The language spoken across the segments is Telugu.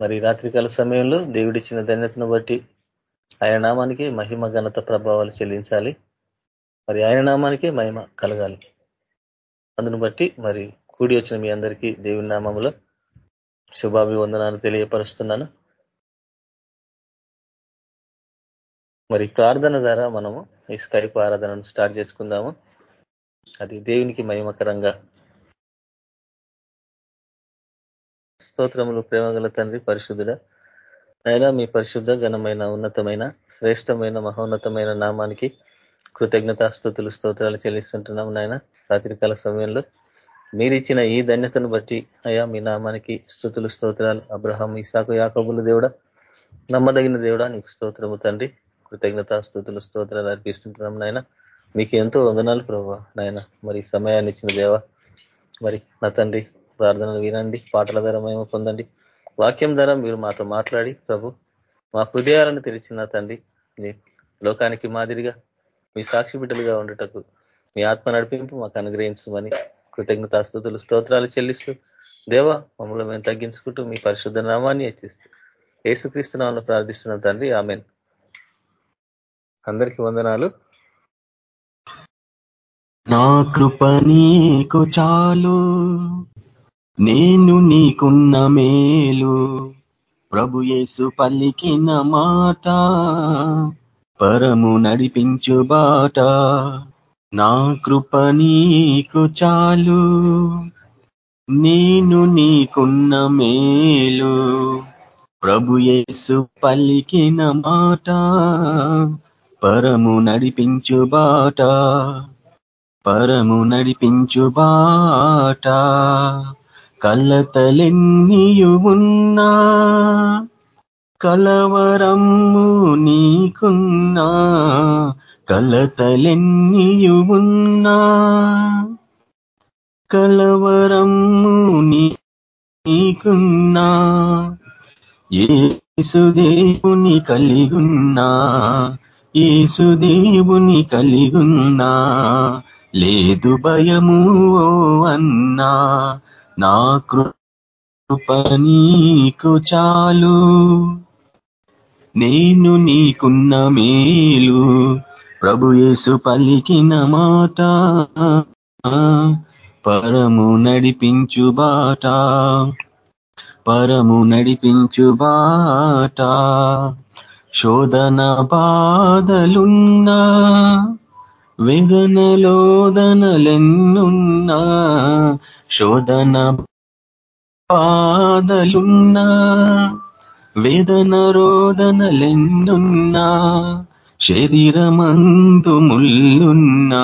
మరి రాత్రికాల సమయంలో దేవుడిచ్చిన ధన్యతను బట్టి ఆయన నామానికి మహిమ ఘనత ప్రభావాలు చెల్లించాలి. మరి ఆయన నామానికి మహిమ కలగాలి. అందును బట్టి మరి కూడి వచ్చిన మీ అందరికీ దేవుని నామంలో శుభాభివందనాలు తెలియపరుస్తున్నాను. మరి ప్రార్థన ద్వారా మనము ఈ స్కైప్ ఆరాధనను స్టార్ట్ చేసుకుందాము. అది దేవునికి మహిమకరంగా స్తోత్రములు ప్రేమగల తండ్రి పరిశుద్ధుడ. అయినా మీ పరిశుద్ధ ఘనమైన ఉన్నతమైన శ్రేష్టమైన మహోన్నతమైన నామానికి కృతజ్ఞతాస్థుతులు స్తోత్రాలు చెల్లిస్తుంటున్నాం నాయన. రాత్రికాల సమయంలో మీరిచ్చిన ఈ ధన్యతను బట్టి అయా మీ నామానికి స్థుతులు స్తోత్రాలు. అబ్రహం ఇసాకు యాకబులు దేవుడ నమ్మదగిన దేవుడా నీకు స్తోత్రము తండ్రి. కృతజ్ఞత స్థుతులు స్తోత్రాలు అర్పిస్తుంటున్నాం నాయన. మీకు ఎంతో వందనాలు ప్రభావ నాయన. మరి సమయాన్ని ఇచ్చిన దేవ. మరి నా తండ్రి ప్రార్థనలు వినండి పాటల ధర మేము పొందండి. వాక్యం ద్వారా మీరు మాతో మాట్లాడి ప్రభు మా హృదయాలను తెరిచిన తండ్రి లోకానికి మాదిరిగా మీ సాక్షి బిడ్డలుగా ఉండటకు మీ ఆత్మ నడిపింపు మాకు అనుగ్రహించమని కృతజ్ఞతాస్తుతులు స్తోత్రాలు చెల్లిస్తూ దేవ మమ్మల్ని మేము తగ్గించుకుంటూ మీ పరిశుద్ధ నామాన్ని హెచ్చిస్తూ ఏసుక్రీస్తు నామను ప్రార్థిస్తున్న తండ్రి ఆమెన్. అందరికి వందనాలు. నా కృప నీకు చాలు. నేను నీకున్న మేలు ప్రభు యేసు పల్లికిన మాట పరము నడిపించు బాట నా కృప నీకు చాలు. నేను నీకున్న మేలు ప్రభు యేసు పల్లికిన మాట పరము నడిపించు బాట పరము నడిపించు బాట. కలతలెన్నియున్నా కలవరమ్ము నీకున్నా కలతలెన్నియున్నా కలవరమ్ము నీకున్నా ఏసుదేవుని కలిగున్నా ఏసుదేవుని కలిగున్నా లేదు భయము అన్నా నా కృప నీకు చాలు. నేను నీకున్న మేలు ప్రభుయేసు పలికిన మాట. పరము నడిపించు బాట. పరము నడిపించు బాట. శోధన బాధలున్నా వేదనలోదనలెన్నున్నా శోధన బాధలున్నా వేదన రోదనలెన్నున్నా శరీరమందు ముల్లున్నా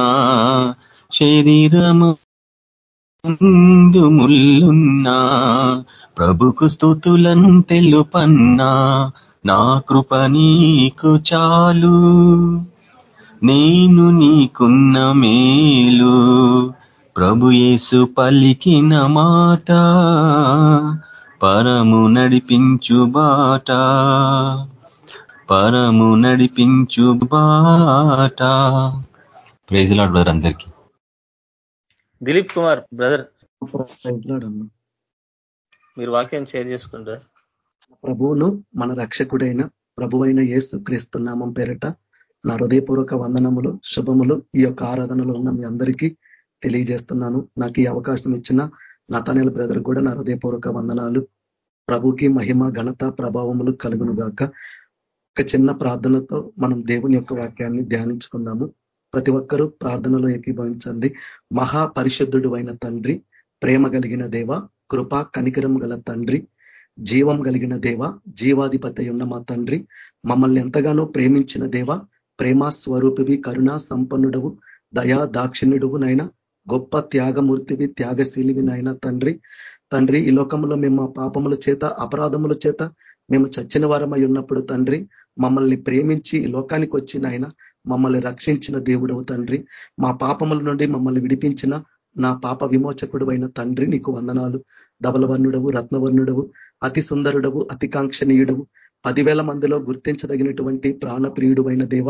శరీరమందు ముల్లున్నా ప్రభుకు స్థుతులను తెలుపన్నా నా కృప నీకు చాలు. నేను నీకున్న మేలు. ప్రభుయేసు పలికిన మాట పరము నడిపించు బాట. పరము నడిపించు బాట. ప్రైజ్ లాడ్ బ్రదర్ అందరికి. దిలీప్ కుమార్ బ్రదర్ మీరు వాక్యం షేర్ చేసుకుంటారు? ప్రభువును మన రక్షకుడైన ప్రభువైన యేసు క్రీస్తు నామం పేరట నా హృదయపూర్వక వందనములు శుభములు ఈ యొక్క ఆరాధనలో ఉన్న మీ అందరికీ తెలియజేస్తున్నాను. నాకు ఈ అవకాశం ఇచ్చిన నా బ్రదర్ కూడా నా హృదయపూర్వక వందనాలు. ప్రభుకి మహిమ ఘనత ప్రభావములు కలుగును గాక. ఒక చిన్న ప్రార్థనతో మనం దేవుని యొక్క వాక్యాన్ని ధ్యానించుకుందాము. ప్రతి ఒక్కరూ ప్రార్థనలో ఏకీభవించండి. మహాపరిశుద్ధుడు అయిన తండ్రి ప్రేమ కలిగిన దేవ కృప కనికరం గల తండ్రి జీవం కలిగిన దేవ జీవాధిపతి ఉన్న మా తండ్రి మమ్మల్ని ఎంతగానో ప్రేమించిన దేవ ప్రేమ స్వరూపివి కరుణా సంపన్నుడవు దయా దాక్షిణ్యుడువు నైనా గొప్ప త్యాగమూర్తివి త్యాగశీలివి నాయన తండ్రి. తండ్రి ఈ లోకంలో మేము పాపముల చేత అపరాధముల చేత మేము చచ్చిన వారమై ఉన్నప్పుడు తండ్రి మమ్మల్ని ప్రేమించి లోకానికి వచ్చి నాయన మమ్మల్ని రక్షించిన దేవుడవు తండ్రి. మా పాపముల నుండి మమ్మల్ని విడిపించిన నా పాప విమోచకుడు అయిన తండ్రి నీకు వందనాలు. ధవలవర్ణుడవు రత్నవర్ణుడవు అతి సుందరుడవు అతికాంక్షణీయుడవు పదివేల మందిలో గుర్తించదగినటువంటి ప్రాణప్రియుడు అయిన దేవ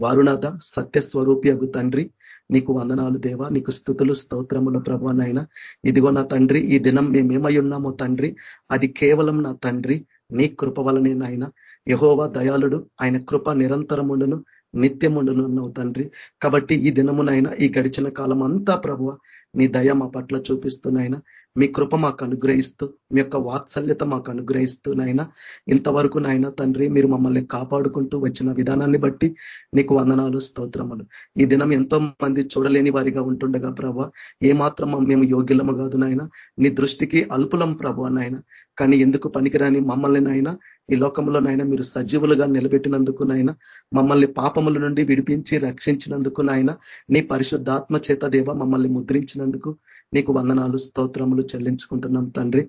వారునాథ సత్యస్వరూపియగు తండ్రి నీకు వందనాలు దేవ నీకు స్థుతులు స్తోత్రముల నాయన. ఇదిగో నా తండ్రి ఈ దినం మేమేమై ఉన్నామో తండ్రి అది కేవలం నా తండ్రి నీ కృప వలనే నాయన. యహోవా దయాళుడు ఆయన కృప నిరంతరముండును నిత్యముండును తండ్రి. కాబట్టి ఈ దినమునైనా ఈ గడిచిన కాలం అంతా ప్రభువ నీ దయ మా పట్ల చూపిస్తున్నాయినా మీ కృప మాకు అనుగ్రహిస్తూ మీ యొక్క వాత్సల్యత మాకు అనుగ్రహిస్తూ నాయన. ఇంతవరకు నాయన తండ్రి మీరు మమ్మల్ని కాపాడుకుంటూ వచ్చిన విధానాన్ని బట్టి నీకు వందనాలు స్తోత్రములు. ఈ దినం ఎంతో మంది చూడలేని వారిగా ఉంటుండగా ప్రభా ఏమాత్రం మేము యోగ్యులము కాదు నాయన. నీ దృష్టికి అల్పులం ప్రభా నాయన. కానీ ఎందుకు పనికిరాని మమ్మల్ని నాయన? ఈ లోకంలో నాయన మీరు సజీవులుగా నిలబెట్టినందుకు నాయన. మమ్మల్ని పాపముల నుండి విడిపించి రక్షించినందుకు నాయన. నీ పరిశుద్ధాత్మ చేత దేవ మమ్మల్ని ముద్రించినందుకు నీకు వందనాలు స్తోత్రములు చెల్లించుకుంటున్నాం తండ్రి.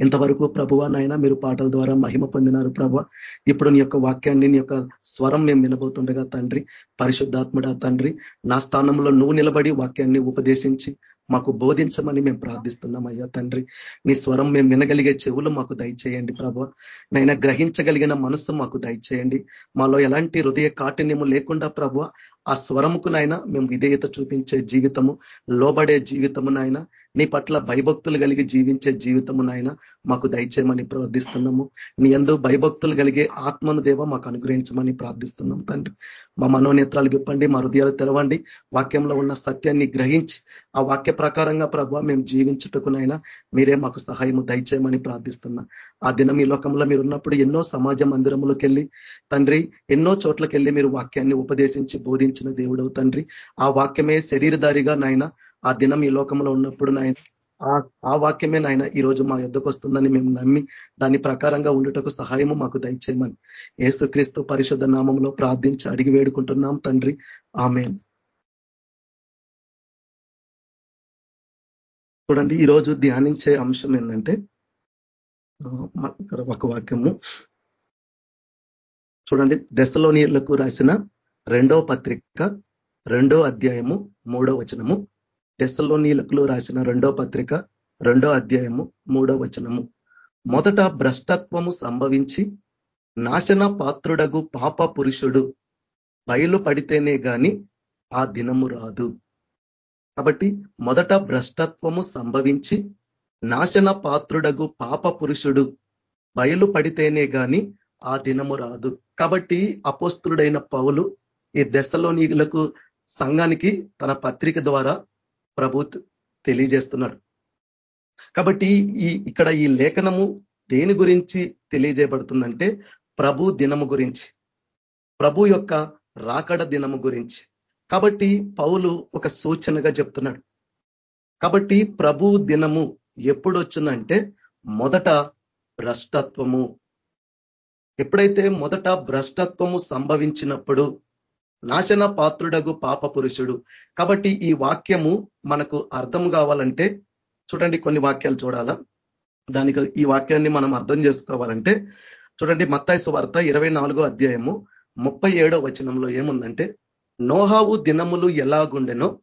ఇంతవరకు ప్రభువ నాయన మీరు పాటల ద్వారా మహిమ పొందినారు ప్రభ ఇప్పుడు నీ యొక్క వాక్యాన్ని నీ యొక్క స్వరం మేము వినబోతుండగా తండ్రి పరిశుద్ధాత్ముడా తండ్రి నా స్థానంలో నువ్వు నిలబడి వాక్యాన్ని ఉపదేశించి మాకు బోధించమని మేము ప్రార్థిస్తున్నాం అయ్యా తండ్రి. నీ స్వరం మేము వినగలిగే చెవులు మాకు దయచేయండి ప్రభా. నైనా గ్రహించగలిగిన మనస్సు మాకు దయచేయండి. మాలో ఎలాంటి హృదయ కాఠిన్యము లేకుండా ప్రభు ఆ స్వరముకు నాయన మేము విధేయత చూపించే జీవితము లోబడే జీవితము నాయన నీ పట్ల భయభక్తులు కలిగి జీవించే జీవితము నాయన మాకు దయచేయమని ప్రార్థిస్తున్నాము. నీ అందరూ భయభక్తులు కలిగే ఆత్మను దేవ మాకు అనుగ్రహించమని ప్రార్థిస్తున్నాం తండ్రి. మా మనోనేత్రాలు విప్పండి మా హృదయాలు తెరవండి. వాక్యంలో ఉన్న సత్యాన్ని గ్రహించి ఆ వాక్య ప్రకారంగా ప్రభావ మేము జీవించుటకునైనా మీరే మాకు సహాయము దయచేయమని ప్రార్థిస్తున్నా. ఆ దినం ఈ లోకంలో మీరు ఉన్నప్పుడు ఎన్నో సమాజ మందిరములకు వెళ్ళి తండ్రి ఎన్నో చోట్లకి వెళ్ళి మీరు వాక్యాన్ని ఉపదేశించి బోధించిన దేవుడవు తండ్రి. ఆ వాక్యమే శరీరధారిగా నాయన ఆ దినం ఈ లోకంలో ఉన్నప్పుడు నాయన ఆ వాక్యమే నాయన ఈ రోజు మా యుద్ధకు వస్తుందని మేము నమ్మి దాని ప్రకారంగా ఉండుటకు సహాయము మాకు దయచేయమని ఏసుక్రీస్తు పరిశుద్ధ నామంలో ప్రార్థించి అడిగి వేడుకుంటున్నాం తండ్రి. ఆమె చూడండి ఈరోజు ధ్యానించే అంశం ఏంటంటే ఇక్కడ ఒక వాక్యము. చూడండి దశలోనిలకు రాసిన రెండో పత్రిక రెండో అధ్యాయము మూడో వచనము. దశలోనిలకు రాసిన రెండో పత్రిక రెండో అధ్యాయము మూడో వచనము. మొదట భ్రష్టత్వము సంభవించి నాశన పాత్రుడగు పాప పురుషుడు బయలు పడితేనే గాని ఆ దినము రాదు. కాబట్టి మొదట భ్రష్టత్వము సంభవించి నాశన పాత్రుడగు పాప పురుషుడు బయలు పడితేనే గాని ఆ దినము రాదు. కాబట్టి అపోస్తుడైన పౌలు ఈ దశలోనిలకు సంఘానికి తన పత్రిక ద్వారా ప్రభు తెలియజేస్తున్నాడు. కాబట్టి ఈ ఇక్కడ ఈ లేఖనము దేని గురించి తెలియజేయబడుతుందంటే ప్రభు దినము గురించి. ప్రభు యొక్క రాకడ దినము గురించి. కాబట్టి పౌలు ఒక సూచనగా చెప్తున్నాడు. కాబట్టి ప్రభు దినము ఎప్పుడు వచ్చిందంటే మొదట భ్రష్టత్వము. ఎప్పుడైతే మొదట భ్రష్టత్వము సంభవించినప్పుడు నాశన పాత్రుడగు పాప పురుషుడు. కాబట్టి ఈ వాక్యము మనకు అర్థం కావాలంటే చూడండి కొన్ని వాక్యాలు చూడాలా? దానికి ఈ వాక్యాన్ని మనం అర్థం చేసుకోవాలంటే చూడండి మత్తాయి సువార్త ఇరవై అధ్యాయము ముప్పై వచనంలో ఏముందంటే నోహావు దినములు ఎలాగుండెనో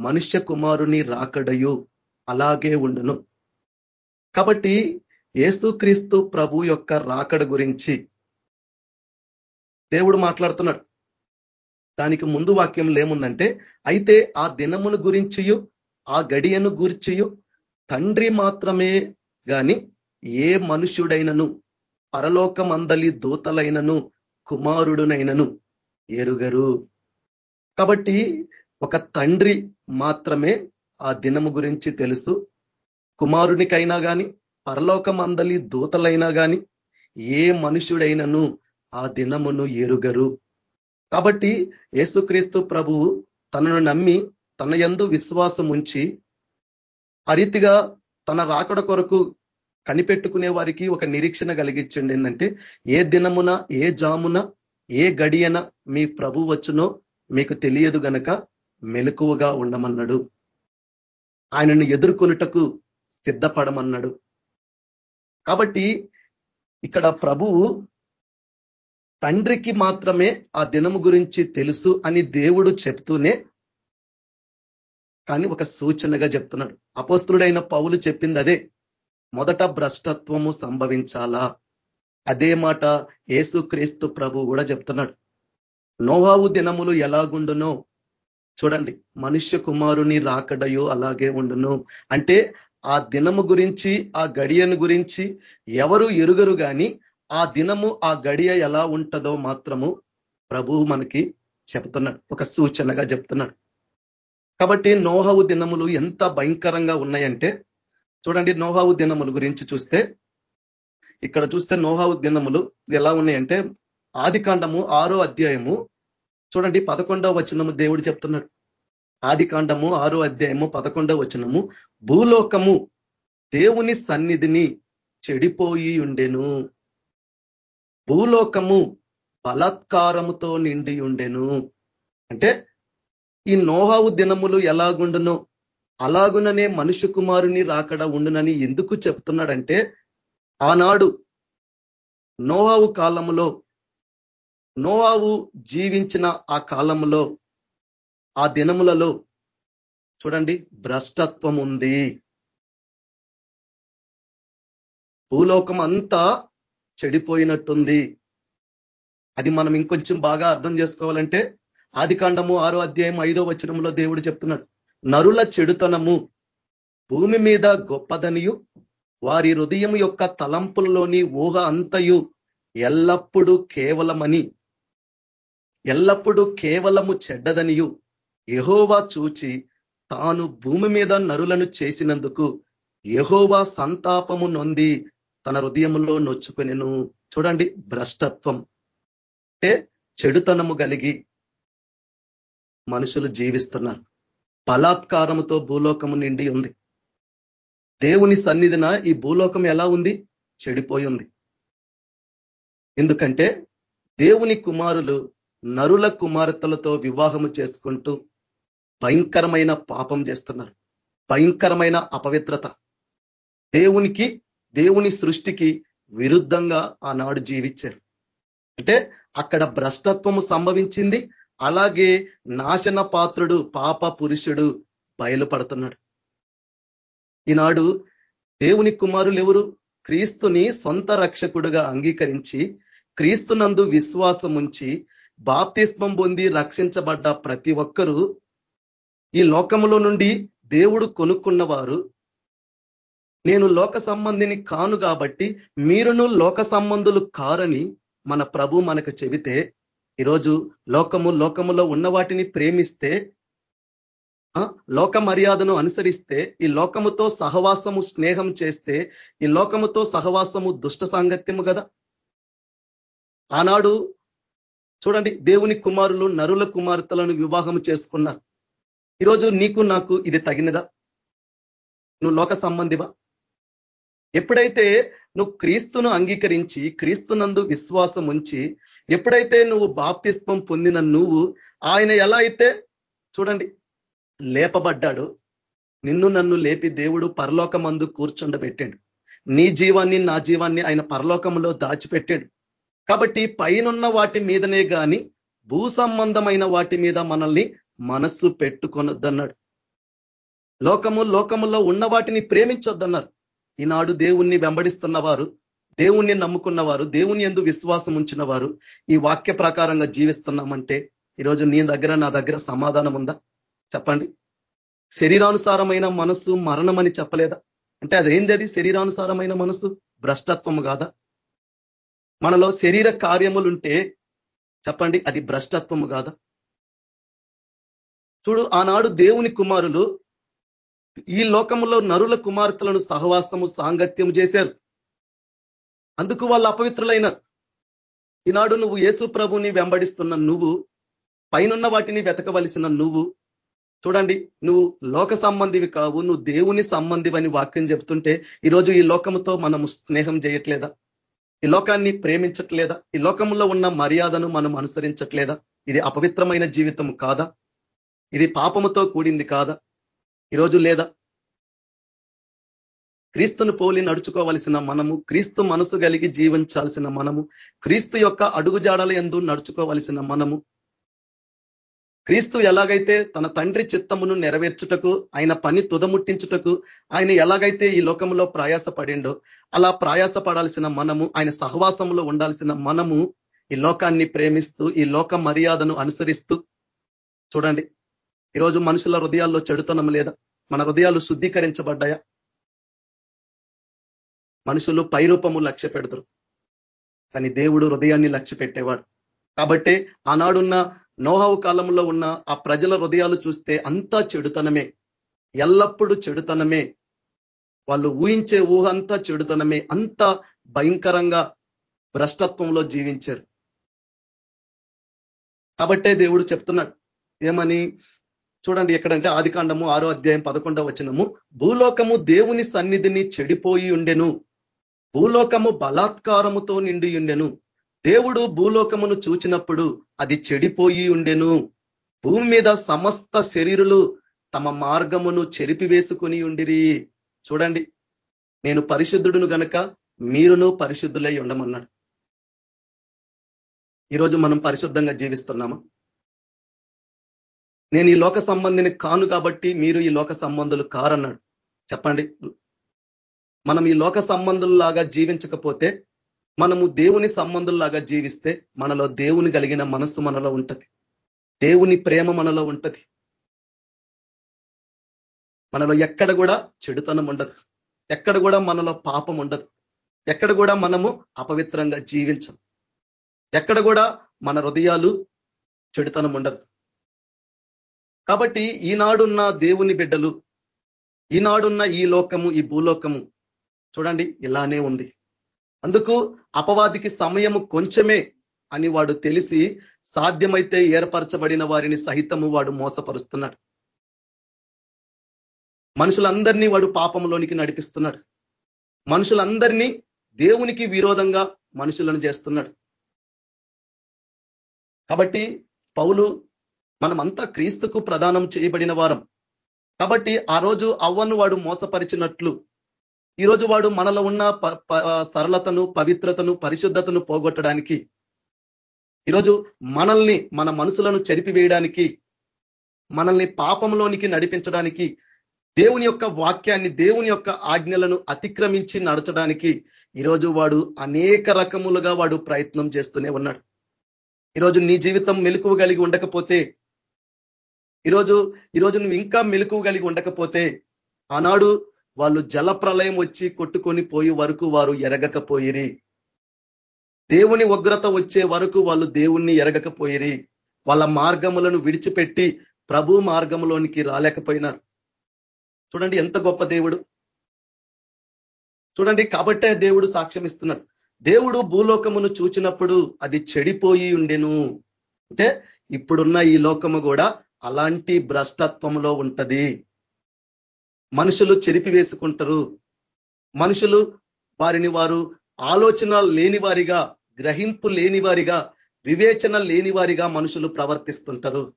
మనుష్య కుమారుని రాకడయు అలాగే ఉండును. కాబట్టి ఏసుక్రీస్తు ప్రభు యొక్క రాకడ గురించి దేవుడు మాట్లాడుతున్నాడు. దానికి ముందు వాక్యంలో ఏముందంటే అయితే ఆ దినమును గురించియు ఆ గడియను గురించియు తండ్రి మాత్రమే గాని ఏ మనుష్యుడైనను పరలోకమందలి దూతలైనను కుమారుడునైనను ఎరుగరు కాబట్టి ఒక తండ్రి మాత్రమే ఆ దినము గురించి తెలుసు. కుమారునికైనా కానీ పరలోకమందలి దూతలైనా కానీ ఏ మనుషుడైనను ఆ దినమును ఎరుగరు కాబట్టి యేసుక్రీస్తు ప్రభువు తనను నమ్మి తన ఎందు విశ్వాసం ఉంచి అరీతిగా తన రాకడ కొరకు కనిపెట్టుకునే వారికి ఒక నిరీక్షణ కలిగించండి. ఏంటంటే ఏ దినమున ఏ జామున ఏ గడియన మీ ప్రభు వచ్చునో మీకు తెలియదు గనక మెలకువగా ఉండమన్నాడు. ఆయనను ఎదుర్కొనుటకు సిద్ధపడమన్నాడు. కాబట్టి ఇక్కడ ప్రభువు తండ్రికి మాత్రమే ఆ దినము గురించి తెలుసు అని దేవుడు చెప్తూనే కానీ ఒక సూచనగా చెప్తున్నాడు. అపోస్తుడైన పౌలు చెప్పింది అదే. మొదట భ్రష్టత్వము సంభవించాలా? అదే మాట ఏసుక్రీస్తు ప్రభు కూడా చెప్తున్నాడు. నోవావు దినములు ఎలాగుండునో చూడండి. మనుష్య కుమారుని రాకడయో అలాగే ఉండును. అంటే ఆ దినము గురించి ఆ గడియను గురించి ఎవరు ఎరుగరు కానీ ఆ దినము ఆ గడియ ఎలా ఉంటుందో మాత్రము ప్రభువు మనకి చెప్తున్నాడు. ఒక సూచనగా చెప్తున్నాడు. కాబట్టి నోహవు దినములు ఎంత భయంకరంగా ఉన్నాయంటే చూడండి నోహావు దినముల గురించి చూస్తే ఇక్కడ చూస్తే నోహావు దినములు ఎలా ఉన్నాయంటే ఆది కాండము ఆరో అధ్యాయము చూడండి పదకొండవ వచనము దేవుడు చెప్తున్నాడు. ఆది కాండము ఆరో అధ్యాయము పదకొండవ వచనము భూలోకము దేవుని సన్నిధిని చెడిపోయి ఉండెను. భూలోకము బలాత్కారముతో నిండి ఉండెను. అంటే ఈ నోహావు దినములు ఎలాగుండునో? అలాగుననే మనుష్య కుమారుని రాకడ ఉండునని ఎందుకు చెప్తున్నాడంటే ఆనాడు నోహావు కాలములో నోవావు జీవించిన ఆ కాలములో ఆ దినములలో చూడండి భ్రష్టత్వం ఉంది భూలోకం అంతా చెడిపోయినట్టుంది. అది మనం ఇంకొంచెం బాగా అర్థం చేసుకోవాలంటే ఆది కాండము ఆరో అధ్యాయం ఐదో వచనంలో దేవుడు చెప్తున్నాడు నరుల చెడుతనము భూమి మీద గొప్పదనియు వారి హృదయం యొక్క తలంపుల్లోని ఊహ అంతయు ఎల్లప్పుడూ కేవలమని ఎల్లప్పుడూ కేవలము చెడ్డదనియు యహోవా చూచి తాను భూమి మీద నరులను చేసినందుకు యహోవా సంతాపము నొంది తన హృదయంలో నొచ్చుకునేను. చూడండి భ్రష్టత్వం. అంటే చెడుతనము కలిగి మనుషులు జీవిస్తున్నారు. బలాత్కారముతో భూలోకము నిండి ఉంది. దేవుని సన్నిధిన ఈ భూలోకం ఎలా ఉంది? చెడిపోయి ఉంది. ఎందుకంటే దేవుని కుమారులు నరుల కుమార్తెలతో వివాహము చేసుకుంటూ భయంకరమైన పాపం చేస్తున్నారు. భయంకరమైన అపవిత్రత. దేవునికి దేవుని సృష్టికి విరుద్ధంగా ఆనాడు జీవించారు. అంటే అక్కడ భ్రష్టత్వము సంభవించింది అలాగే నాశన పాత్రుడు పాప పురుషుడు బయలుపడుతున్నాడు. ఈనాడు దేవుని కుమారులు ఎవరు క్రీస్తుని సొంత రక్షకుడుగా అంగీకరించి క్రీస్తునందు విశ్వాసం ఉంచి బాప్తిస్మం పొంది రక్షించబడ్డ ప్రతి ఒక్కరూ ఈ లోకములో నుండి దేవుడు కొనుక్కున్నవారు నేను లోక సంబంధిని కాను కాబట్టి మీరును లోక సంబంధులు కారని మన ప్రభు మనకు చెబితే ఈరోజు లోకము లోకములో ఉన్న వాటిని ప్రేమిస్తే లోక మర్యాదను అనుసరిస్తే ఈ లోకముతో సహవాసము స్నేహం చేస్తే ఈ లోకముతో సహవాసము దుష్ట సాంగత్యము కదా? ఆనాడు చూడండి దేవుని కుమారులు నరుల కుమార్తెలను వివాహం చేసుకున్నారు. ఈరోజు నీకు నాకు ఇది తగినదా? నువ్వు లోక సంబంధివా? ఎప్పుడైతే నువ్వు క్రీస్తును అంగీకరించి క్రీస్తునందు విశ్వాసం ఉంచి ఎప్పుడైతే నువ్వు బాప్తిస్వం పొందిన నువ్వు ఆయన ఎలా అయితే చూడండి లేపబడ్డాడు నిన్ను నన్ను లేపి దేవుడు పరలోకమందు కూర్చుండబెట్టాడు. నీ జీవాన్ని నా జీవాన్ని ఆయన పరలోకంలో దాచిపెట్టాడు. కాబట్టి పైనున్న వాటి మీదనే గాని భూ సంబంధమైన వాటి మీద మనల్ని మనస్సు పెట్టుకొనొద్దన్నాడు. లోకము లోకములో ఉన్న వాటిని ప్రేమించొద్దన్నారు. ఈనాడు దేవుణ్ణి వెంబడిస్తున్న వారు దేవుణ్ణి నమ్ముకున్నవారు దేవుని ఎందు విశ్వాసం ఉంచిన వారు ఈ వాక్య ప్రకారంగా జీవిస్తున్నామంటే ఈరోజు నీ దగ్గర నా దగ్గర సమాధానం ఉందా? చెప్పండి. శరీరానుసారమైన మనస్సు మరణమని చెప్పలేదా? అంటే అదేంది అది? శరీరానుసారమైన మనస్సు భ్రష్టత్వము కాదా? మనలో శరీర కార్యములుంటే చెప్పండి అది భ్రష్టత్వము కాదా? చూడు ఆనాడు దేవుని కుమారులు ఈ లోకంలో నరుల కుమార్తెలను సహవాసము సాంగత్యం చేశారు. అందుకు వాళ్ళు అపవిత్రులైన. ఈనాడు నువ్వు యేసు ప్రభుని వెంబడిస్తున్న నువ్వు పైనున్న వాటిని వెతకవలసిన నువ్వు చూడండి నువ్వు లోక సంబంధివి కావు నువ్వు దేవుని సంబంధివని వాక్యం చెప్తుంటే ఈరోజు ఈ లోకముతో మనము స్నేహం చేయట్లేదా? ఈ లోకాన్ని ప్రేమించట్లేదా? ఈ లోకంలో ఉన్న మర్యాదను మనం అనుసరించట్లేదా? ఇది అపవిత్రమైన జీవితం కాదా? ఇది పాపముతో కూడింది కాదా? ఈరోజు లేదా? క్రీస్తును పోలి నడుచుకోవలసిన మనము క్రీస్తు మనసు కలిగి జీవించాల్సిన మనము క్రీస్తు యొక్క అడుగుజాడల ఎందు నడుచుకోవలసిన మనము క్రీస్తు ఎలాగైతే తన తండ్రి చిత్తమును నెరవేర్చుటకు ఆయన పని తుదముట్టించుటకు ఆయన ఎలాగైతే ఈ లోకంలో ప్రయాసపడిండో అలా ప్రయాసపడాల్సిన మనము ఆయన సహవాసంలో ఉండాల్సిన మనము ఈ లోకాన్ని ప్రేమిస్తూ ఈ లోక మర్యాదను అనుసరిస్తూ చూడండి. ఈరోజు మనుషుల హృదయాల్లో చెడుతనం లేదా మన హృదయాలు శుద్ధీకరించబడ్డాయా? మనుషులు పైరూపము లక్ష్య పెడతారు. కానీ దేవుడు హృదయాన్ని లక్ష్య పెట్టేవాడు. కాబట్టి ఆనాడున్న నోహవు కాలంలో ఉన్న ఆ ప్రజల హృదయాలు చూస్తే అంతా చెడుతనమే. ఎల్లప్పుడూ చెడుతనమే. వాళ్ళు ఊహించే ఊహ అంతా చెడుతనమే. అంత భయంకరంగా భ్రష్టత్వంలో జీవించారు. కాబట్టే దేవుడు చెప్తున్నాడు ఏమని? చూడండి ఎక్కడంటే ఆదికాండము ఆరో అధ్యాయం పదకొండవ వచనము. భూలోకము దేవుని సన్నిధిని చెడిపోయి ఉండెను. భూలోకము బలాత్కారముతో నిండి ఉండెను. దేవుడు భూలోకమును చూచినప్పుడు అది చెడిపోయి ఉండెను. భూమి మీద సమస్త శరీరులు తమ మార్గమును చెరిపివేసుకొని ఉండిరి. చూడండి నేను పరిశుద్ధుడును గనక మీరును పరిశుద్ధులై ఉండమన్నాడు. ఈరోజు మనం పరిశుద్ధంగా జీవిస్తున్నామా? నేను ఈ లోక సంబంధిని కాను కాబట్టి మీరు ఈ లోక సంబంధులు కారన్నాడు. చెప్పండి. మనం ఈ లోక సంబంధుల్లాగా జీవించకపోతే మనము దేవుని సంబంధుల్లాగా జీవిస్తే మనలో దేవుని కలిగిన మనస్సు మనలో ఉంటది. దేవుని ప్రేమ మనలో ఉంటది. మనలో ఎక్కడ కూడా చెడుతనం ఉండదు. ఎక్కడ కూడా మనలో పాపం ఉండదు. ఎక్కడ కూడా మనము అపవిత్రంగా జీవించం. ఎక్కడ కూడా మన హృదయాలు చెడుతనం ఉండదు. కాబట్టి ఈనాడున్న దేవుని బిడ్డలు ఈనాడున్న ఈ లోకము ఈ భూలోకము చూడండి ఇలానే ఉంది. అందుకు అపవాదికి సమయము కొంచెమే అని వాడు తెలిసి సాధ్యమైతే ఏర్పరచబడిన వారిని సహితము వాడు మోసపరుస్తున్నాడు. మనుషులందరినీ వాడు పాపంలోనికి నడిపిస్తున్నాడు. మనుషులందరినీ దేవునికి విరోధంగా మనుషులను చేస్తున్నాడు. కాబట్టి పౌలు మనమంతా క్రీస్తుకు ప్రదానం చేయబడిన వారం. కాబట్టి ఆ రోజు అవ్వను వాడు మోసపరిచినట్లు. ఈరోజు వాడు మనలో ఉన్న సరళతను పవిత్రతను పరిశుద్ధతను పోగొట్టడానికి. ఈరోజు మనల్ని మన మనసులను చెరిపివేయడానికి మనల్ని పాపంలోనికి నడిపించడానికి దేవుని యొక్క వాక్యాన్ని దేవుని యొక్క ఆజ్ఞలను అతిక్రమించి నడచడానికి ఈరోజు వాడు అనేక రకములుగా వాడు ప్రయత్నం చేస్తూనే ఉన్నాడు. ఈరోజు నీ జీవితం మెలుకువ కలిగి ఉండకపోతే ఈరోజు ఈరోజు నువ్వు ఇంకా మెలుకువ కలిగి ఉండకపోతే ఆనాడు వాళ్ళు జల ప్రళయం వచ్చి కొట్టుకొని పోయి వరకు వారు ఎరగకపోయిరి. దేవుని ఉగ్రత వచ్చే వరకు వాళ్ళు దేవుణ్ణి ఎరగకపోయిరి. వాళ్ళ మార్గములను విడిచిపెట్టి ప్రభు మార్గంలోనికి రాలేకపోయినారు. చూడండి ఎంత గొప్ప దేవుడు. చూడండి కాబట్టే దేవుడు సాక్ష్యం ఇస్తున్నాడు. దేవుడు భూలోకమును చూచినప్పుడు అది చెడిపోయి ఉండెను. అంటే ఇప్పుడున్న ఈ లోకము కూడా అలాంటి భ్రష్టత్వంలో ఉంటది. మనుషులు చెరిపి వేసుకుంటారు మనుషులు వారిని వారు ఆలోచన లేని వారిగా గ్రహింపు లేని వారిగా వివేచన లేని వారిగా మనుషులు ప్రవర్తిస్తుంటారు.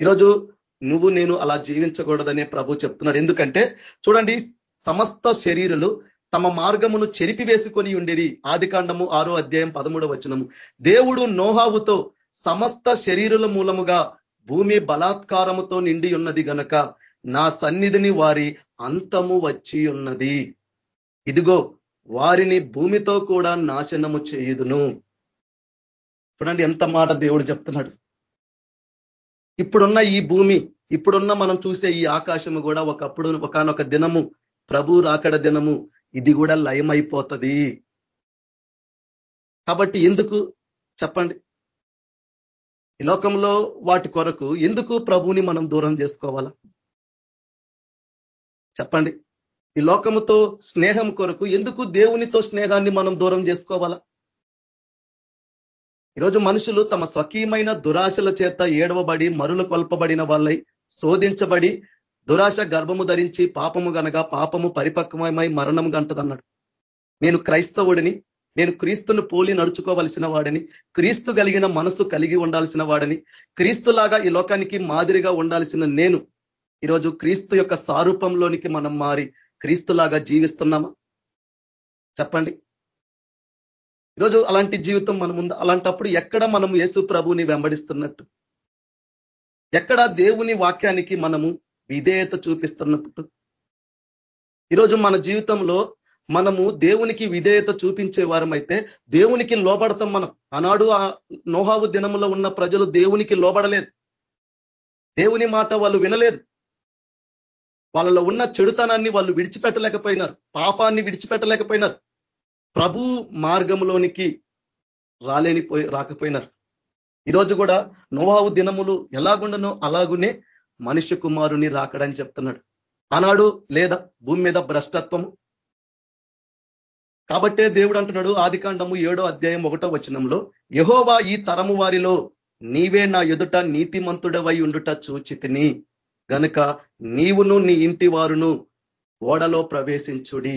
ఈరోజు నువ్వు నేను అలా జీవించకూడదనే ప్రభు చెప్తున్నాడు. ఎందుకంటే చూడండి సమస్త శరీరులు తమ మార్గమును చెరిపి వేసుకొని ఉండేది ఆది కాండము ఆరో అధ్యాయం పదమూడవ వచనము. దేవుడు నోహావుతో సమస్త శరీరుల మూలముగా భూమి బలాత్కారముతో నిండి ఉన్నది గనక నా సన్నిధిని వారి అంతము వచ్చి ఉన్నది ఇదిగో వారిని భూమితో కూడా నాశనము చేయుదును. చూడండి ఎంత మాట దేవుడు చెప్తున్నాడు. ఇప్పుడున్న ఈ భూమి ఇప్పుడున్న మనం చూసే ఈ ఆకాశము కూడా ఒకప్పుడు ఒకనొక దినము ప్రభు రాకడ దినము ఇది కూడా లయమైపోతుంది. కాబట్టి ఎందుకు? చెప్పండి. ఈ లోకంలో వాటి కొరకు ఎందుకు ప్రభువుని మనం దూరం చేసుకోవాలా? చెప్పండి. ఈ లోకముతో స్నేహం కొరకు ఎందుకు దేవునితో స్నేహాన్ని మనం దూరం చేసుకోవాలా? ఈరోజు మనుషులు తమ స్వకీయమైన దురాశల చేత ఏడవబడి మరులు కొల్పబడిన వాళ్ళై శోధించబడి దురాశ గర్భము ధరించి పాపము గనక పాపము పరిపక్వమై మరణం గంటదన్నాడు. నేను క్రైస్తవుడిని నేను క్రీస్తును పోలి నడుచుకోవలసిన వాడిని క్రీస్తు కలిగిన మనసు కలిగి ఉండాల్సిన వాడిని క్రీస్తులాగా ఈ లోకానికి మాదిరిగా ఉండాల్సిన నేను ఈరోజు క్రీస్తు యొక్క సారూపంలోనికి మనం మారి క్రీస్తులాగా జీవిస్తున్నామా? చెప్పండి. ఈరోజు అలాంటి జీవితం మనం ఉంది అలాంటప్పుడు ఎక్కడ మనం యేసు ప్రభుని వెంబడిస్తున్నట్టు? ఎక్కడ దేవుని వాక్యానికి మనము విధేయత చూపిస్తున్నట్టు? ఈరోజు మన జీవితంలో మనము దేవునికి విధేయత చూపించే వారమైతే దేవునికి లోబడతాం మనం. ఆనాడు ఆ నోహావు దినములో ఉన్న ప్రజలు దేవునికి లోబడలేదు. దేవుని మాట వాళ్ళు వినలేదు. వాళ్ళలో ఉన్న చెడుతనాన్ని వాళ్ళు విడిచిపెట్టలేకపోయినారు. పాపాన్ని విడిచిపెట్టలేకపోయినారు. ప్రభు మార్గంలోనికి రాలేని పోయి రాకపోయినారు. ఈరోజు కూడా నోవావు దినములు ఎలాగుండనో అలాగునే మనిషి కుమారుని రాకడని చెప్తున్నాడు. ఆనాడు లేదా భూమి మీద భ్రష్టత్వము కాబట్టే దేవుడు అంటున్నాడు ఆదికాండము ఏడో అధ్యాయం ఒకటో వచనంలో యహోవా ఈ తరము వారిలో నీవే నా ఎదుట నీతిమంతుడవై ఉండుట చూచితిని. గనుక నీవును నీ ఇంటి వారును ఓడలో ప్రవేశించుడి.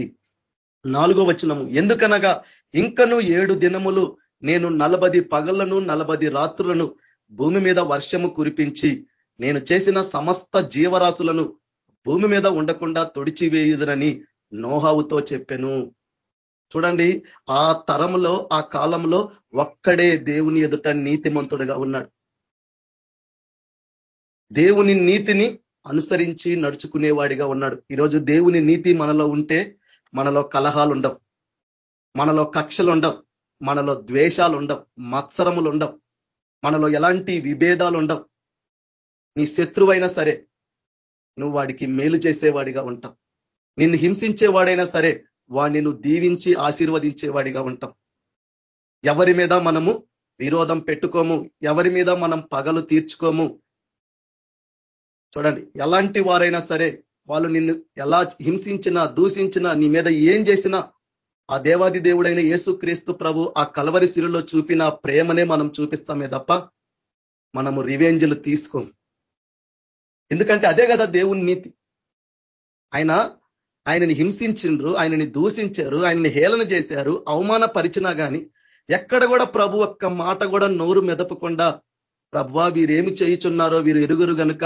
నాలుగో వచనము ఎందుకనగా ఇంకను ఏడు దినములు నేను నలభది పగళ్ళను నలభది రాత్రులను భూమి మీద వర్షము కురిపించి నేను చేసిన సమస్త జీవరాశులను భూమి మీద ఉండకుండా తొడిచివేయుదనని నోహావుతో చెప్పెను. చూడండి ఆ తరంలో ఆ కాలంలో ఒక్కడే దేవుని ఎదుట నీతిమంతుడుగా ఉన్నాడు. దేవుని నీతిని అనుసరించి నడుచుకునేవాడిగా ఉన్నాడు. ఈరోజు దేవుని నీతి మనలో ఉంటే మనలో కలహాలు ఉండవు మనలో కక్షలు ఉండవు మనలో ద్వేషాలు ఉండవు మత్సరములు ఉండవు మనలో ఎలాంటి విభేదాలు ఉండవు నీ శత్రువైనా సరే నువ్వు వాడికి మేలు చేసేవాడిగా ఉంటావు. నిన్ను హింసించేవాడైనా సరే వాడిని నువ్వు దీవించి ఆశీర్వదించేవాడిగా ఉంటాం. ఎవరి మీద మనము విరోధం పెట్టుకోము ఎవరి మీద మనం పగలు తీర్చుకోము. చూడండి ఎలాంటి వారైనా సరే వాళ్ళు నిన్ను ఎలా హింసించినా దూషించినా నీ మీద ఏం చేసినా ఆ దేవాది దేవుడైన యేసుక్రీస్తు ప్రభు ఆ కలవరి శిలులో చూపిన ప్రేమనే మనం చూపిస్తామే తప్ప మనము రివెంజ్లు తీసుకోం ఎందుకంటే అదే కదా దేవుని నీతి. ఆయన ఆయనని హింసించిండ్రు ఆయనని దూషించారు ఆయనని హేళన చేశారు అవమానపరిచినా కానీ ఎక్కడ కూడా ప్రభు ఒక్క మాట కూడా నోరు మెదపకుండా ప్రభువా వీరేమి చేయుచున్నారో వీరు ఎరుగురు గనుక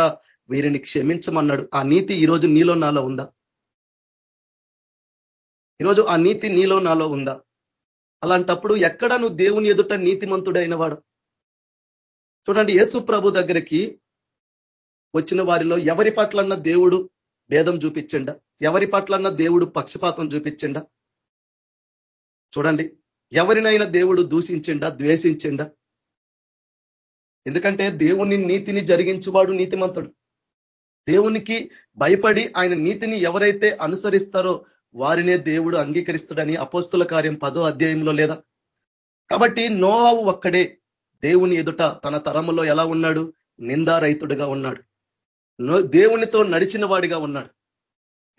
వీరిని క్షమించమన్నాడు. ఆ నీతి ఈరోజు నీలో నాలో ఉందా? ఈరోజు ఆ నీతి నీలో నాలో ఉందా? అలాంటప్పుడు ఎక్కడ నువ్వు దేవుని ఎదుట నీతిమంతుడైన వాడు చూడండి యేసు ప్రభు దగ్గరికి వచ్చిన వారిలో ఎవరి పట్లన్న దేవుడు భేదం చూపించిండ? ఎవరి పట్లన్న దేవుడు పక్షపాతం చూపించిండ? చూడండి ఎవరినైనా దేవుడు దూషించిండా ద్వేషించిండా? ఎందుకంటే దేవుని నీతిని జరిగించువాడు నీతిమంతుడు. దేవునికి భయపడి ఆయన నీతిని ఎవరైతే అనుసరిస్తారో వారినే దేవుడు అంగీకరిస్తాడని అపోస్తుల కార్యం పదో అధ్యాయంలో లేదా? కాబట్టి నోవావు ఒక్కడే దేవుని ఎదుట తన తరములో ఎలా ఉన్నాడు? నిందారైతుడుగా ఉన్నాడు. దేవునితో నడిచిన వాడిగా ఉన్నాడు.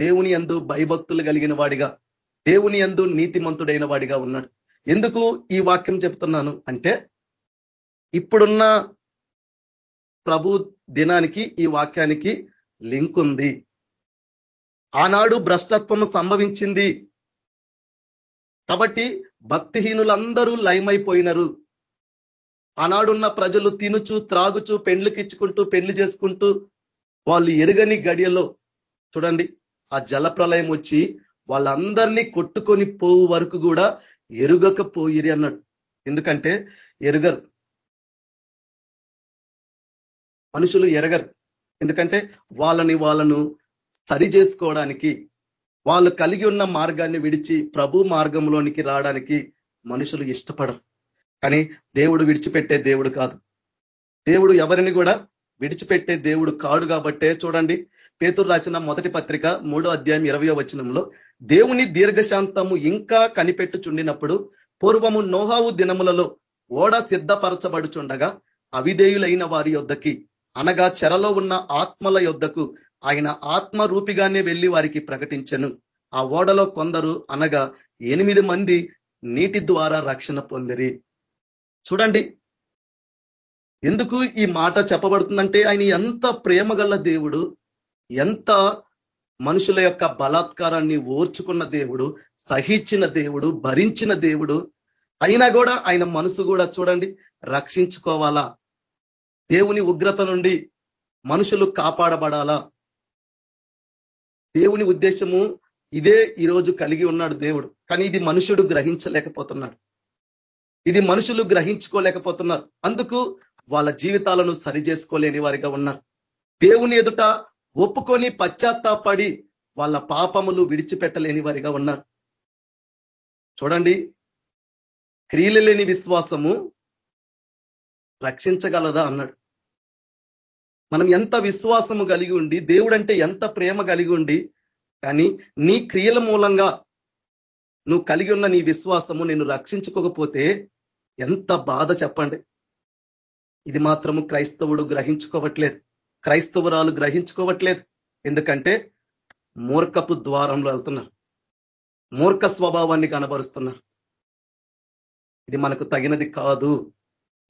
దేవుని ఎందు భయభక్తులు కలిగిన వాడిగా దేవుని ఎందు నీతిమంతుడైన వాడిగా ఉన్నాడు. ఎందుకు ఈ వాక్యం చెప్తున్నాను అంటే ఇప్పుడున్న ప్రభు దినానికి ఈ వాక్యానికి లింక్ ఉంది. ఆనాడు భ్రష్టత్వం సంభవించింది. కాబట్టి భక్తిహీనులందరూ లయమైపోయినారు. ఆనాడున్న ప్రజలు తినుచు త్రాగుచు పెండ్లకిచ్చుకుంటూ పెళ్ళి చేసుకుంటూ వాళ్ళు ఎరుగని గడియలో చూడండి ఆ జల ప్రళయం వచ్చి వాళ్ళందరినీ కొట్టుకొని పోవు వరకు కూడా ఎరుగకపోయిరి అన్నాడు. ఎందుకంటే ఎరుగరు. మనుషులు ఎరగరు. ఎందుకంటే వాళ్ళని వాళ్ళను సరి చేసుకోవడానికి వాళ్ళు కలిగి ఉన్న మార్గాన్ని విడిచి ప్రభు మార్గంలోనికి రావడానికి మనుషులు ఇష్టపడరు. కానీ దేవుడు విడిచిపెట్టే దేవుడు కాదు. దేవుడు ఎవరిని కూడా విడిచిపెట్టే దేవుడు కాడు కాబట్టే చూడండి పేతురు రాసిన మొదటి పత్రిక మూడో అధ్యాయం ఇరవయో వచనంలో దేవుని దీర్ఘశాంతము ఇంకా కనిపెట్టుచుండినప్పుడు పూర్వము నోహావు దినములలో ఓడ సిద్ధపరచబడుచుండగా అవిధేయులైన వారి యొద్దకి అనగా చెరలో ఉన్న ఆత్మల యొద్దకు ఆయన ఆత్మ రూపిగానే వెళ్ళి వారికి ప్రకటించను. ఆ ఓడలో కొందరు అనగా ఎనిమిది మంది నీటి ద్వారా రక్షణ పొందిరి. చూడండి ఎందుకు ఈ మాట చెప్పబడుతుందంటే ఆయన ఎంత ప్రేమగల దేవుడు ఎంత మనుషుల యొక్క బలాత్కారాన్ని ఓర్చుకున్న దేవుడు సహించిన దేవుడు భరించిన దేవుడు అయినా కూడా ఆయన మనసు కూడా చూడండి రక్షించుకోవాలా? దేవుని ఉగ్రత నుండి మనుషులు కాపాడబడాలా? దేవుని ఉద్దేశము ఇదే ఈరోజు కలిగి ఉన్నాడు దేవుడు. కానీ ఇది మనుషుడు గ్రహించలేకపోతున్నాడు. ఇది మనుషులు గ్రహించుకోలేకపోతున్నారు. అందుకు వాళ్ళ జీవితాలను సరి చేసుకోలేని వారిగా ఉన్నారు. దేవుని ఎదుట ఒప్పుకొని పశ్చాత్తాపడి వాళ్ళ పాపములు విడిచిపెట్టలేని వారిగా ఉన్నారు చూడండి క్రియలు లేని విశ్వాసము రక్షించగలదా అన్నాడు. మనం ఎంత విశ్వాసము కలిగి ఉండి దేవుడంటే ఎంత ప్రేమ కలిగి ఉండి కానీ నీ క్రియల మూలంగా నువ్వు కలిగి ఉన్న నీ విశ్వాసము నేను రక్షించుకోకపోతే ఎంత బాధ చెప్పండి. ఇది మాత్రము క్రైస్తవుడు గ్రహించుకోవట్లేదు. క్రైస్తవురాలు గ్రహించుకోవట్లేదు. ఎందుకంటే మూర్ఖపు ద్వారంలో వెళ్తున్నారు. మూర్ఖ స్వభావాన్ని కనబరుస్తున్నారు. ఇది మనకు తగినది కాదు.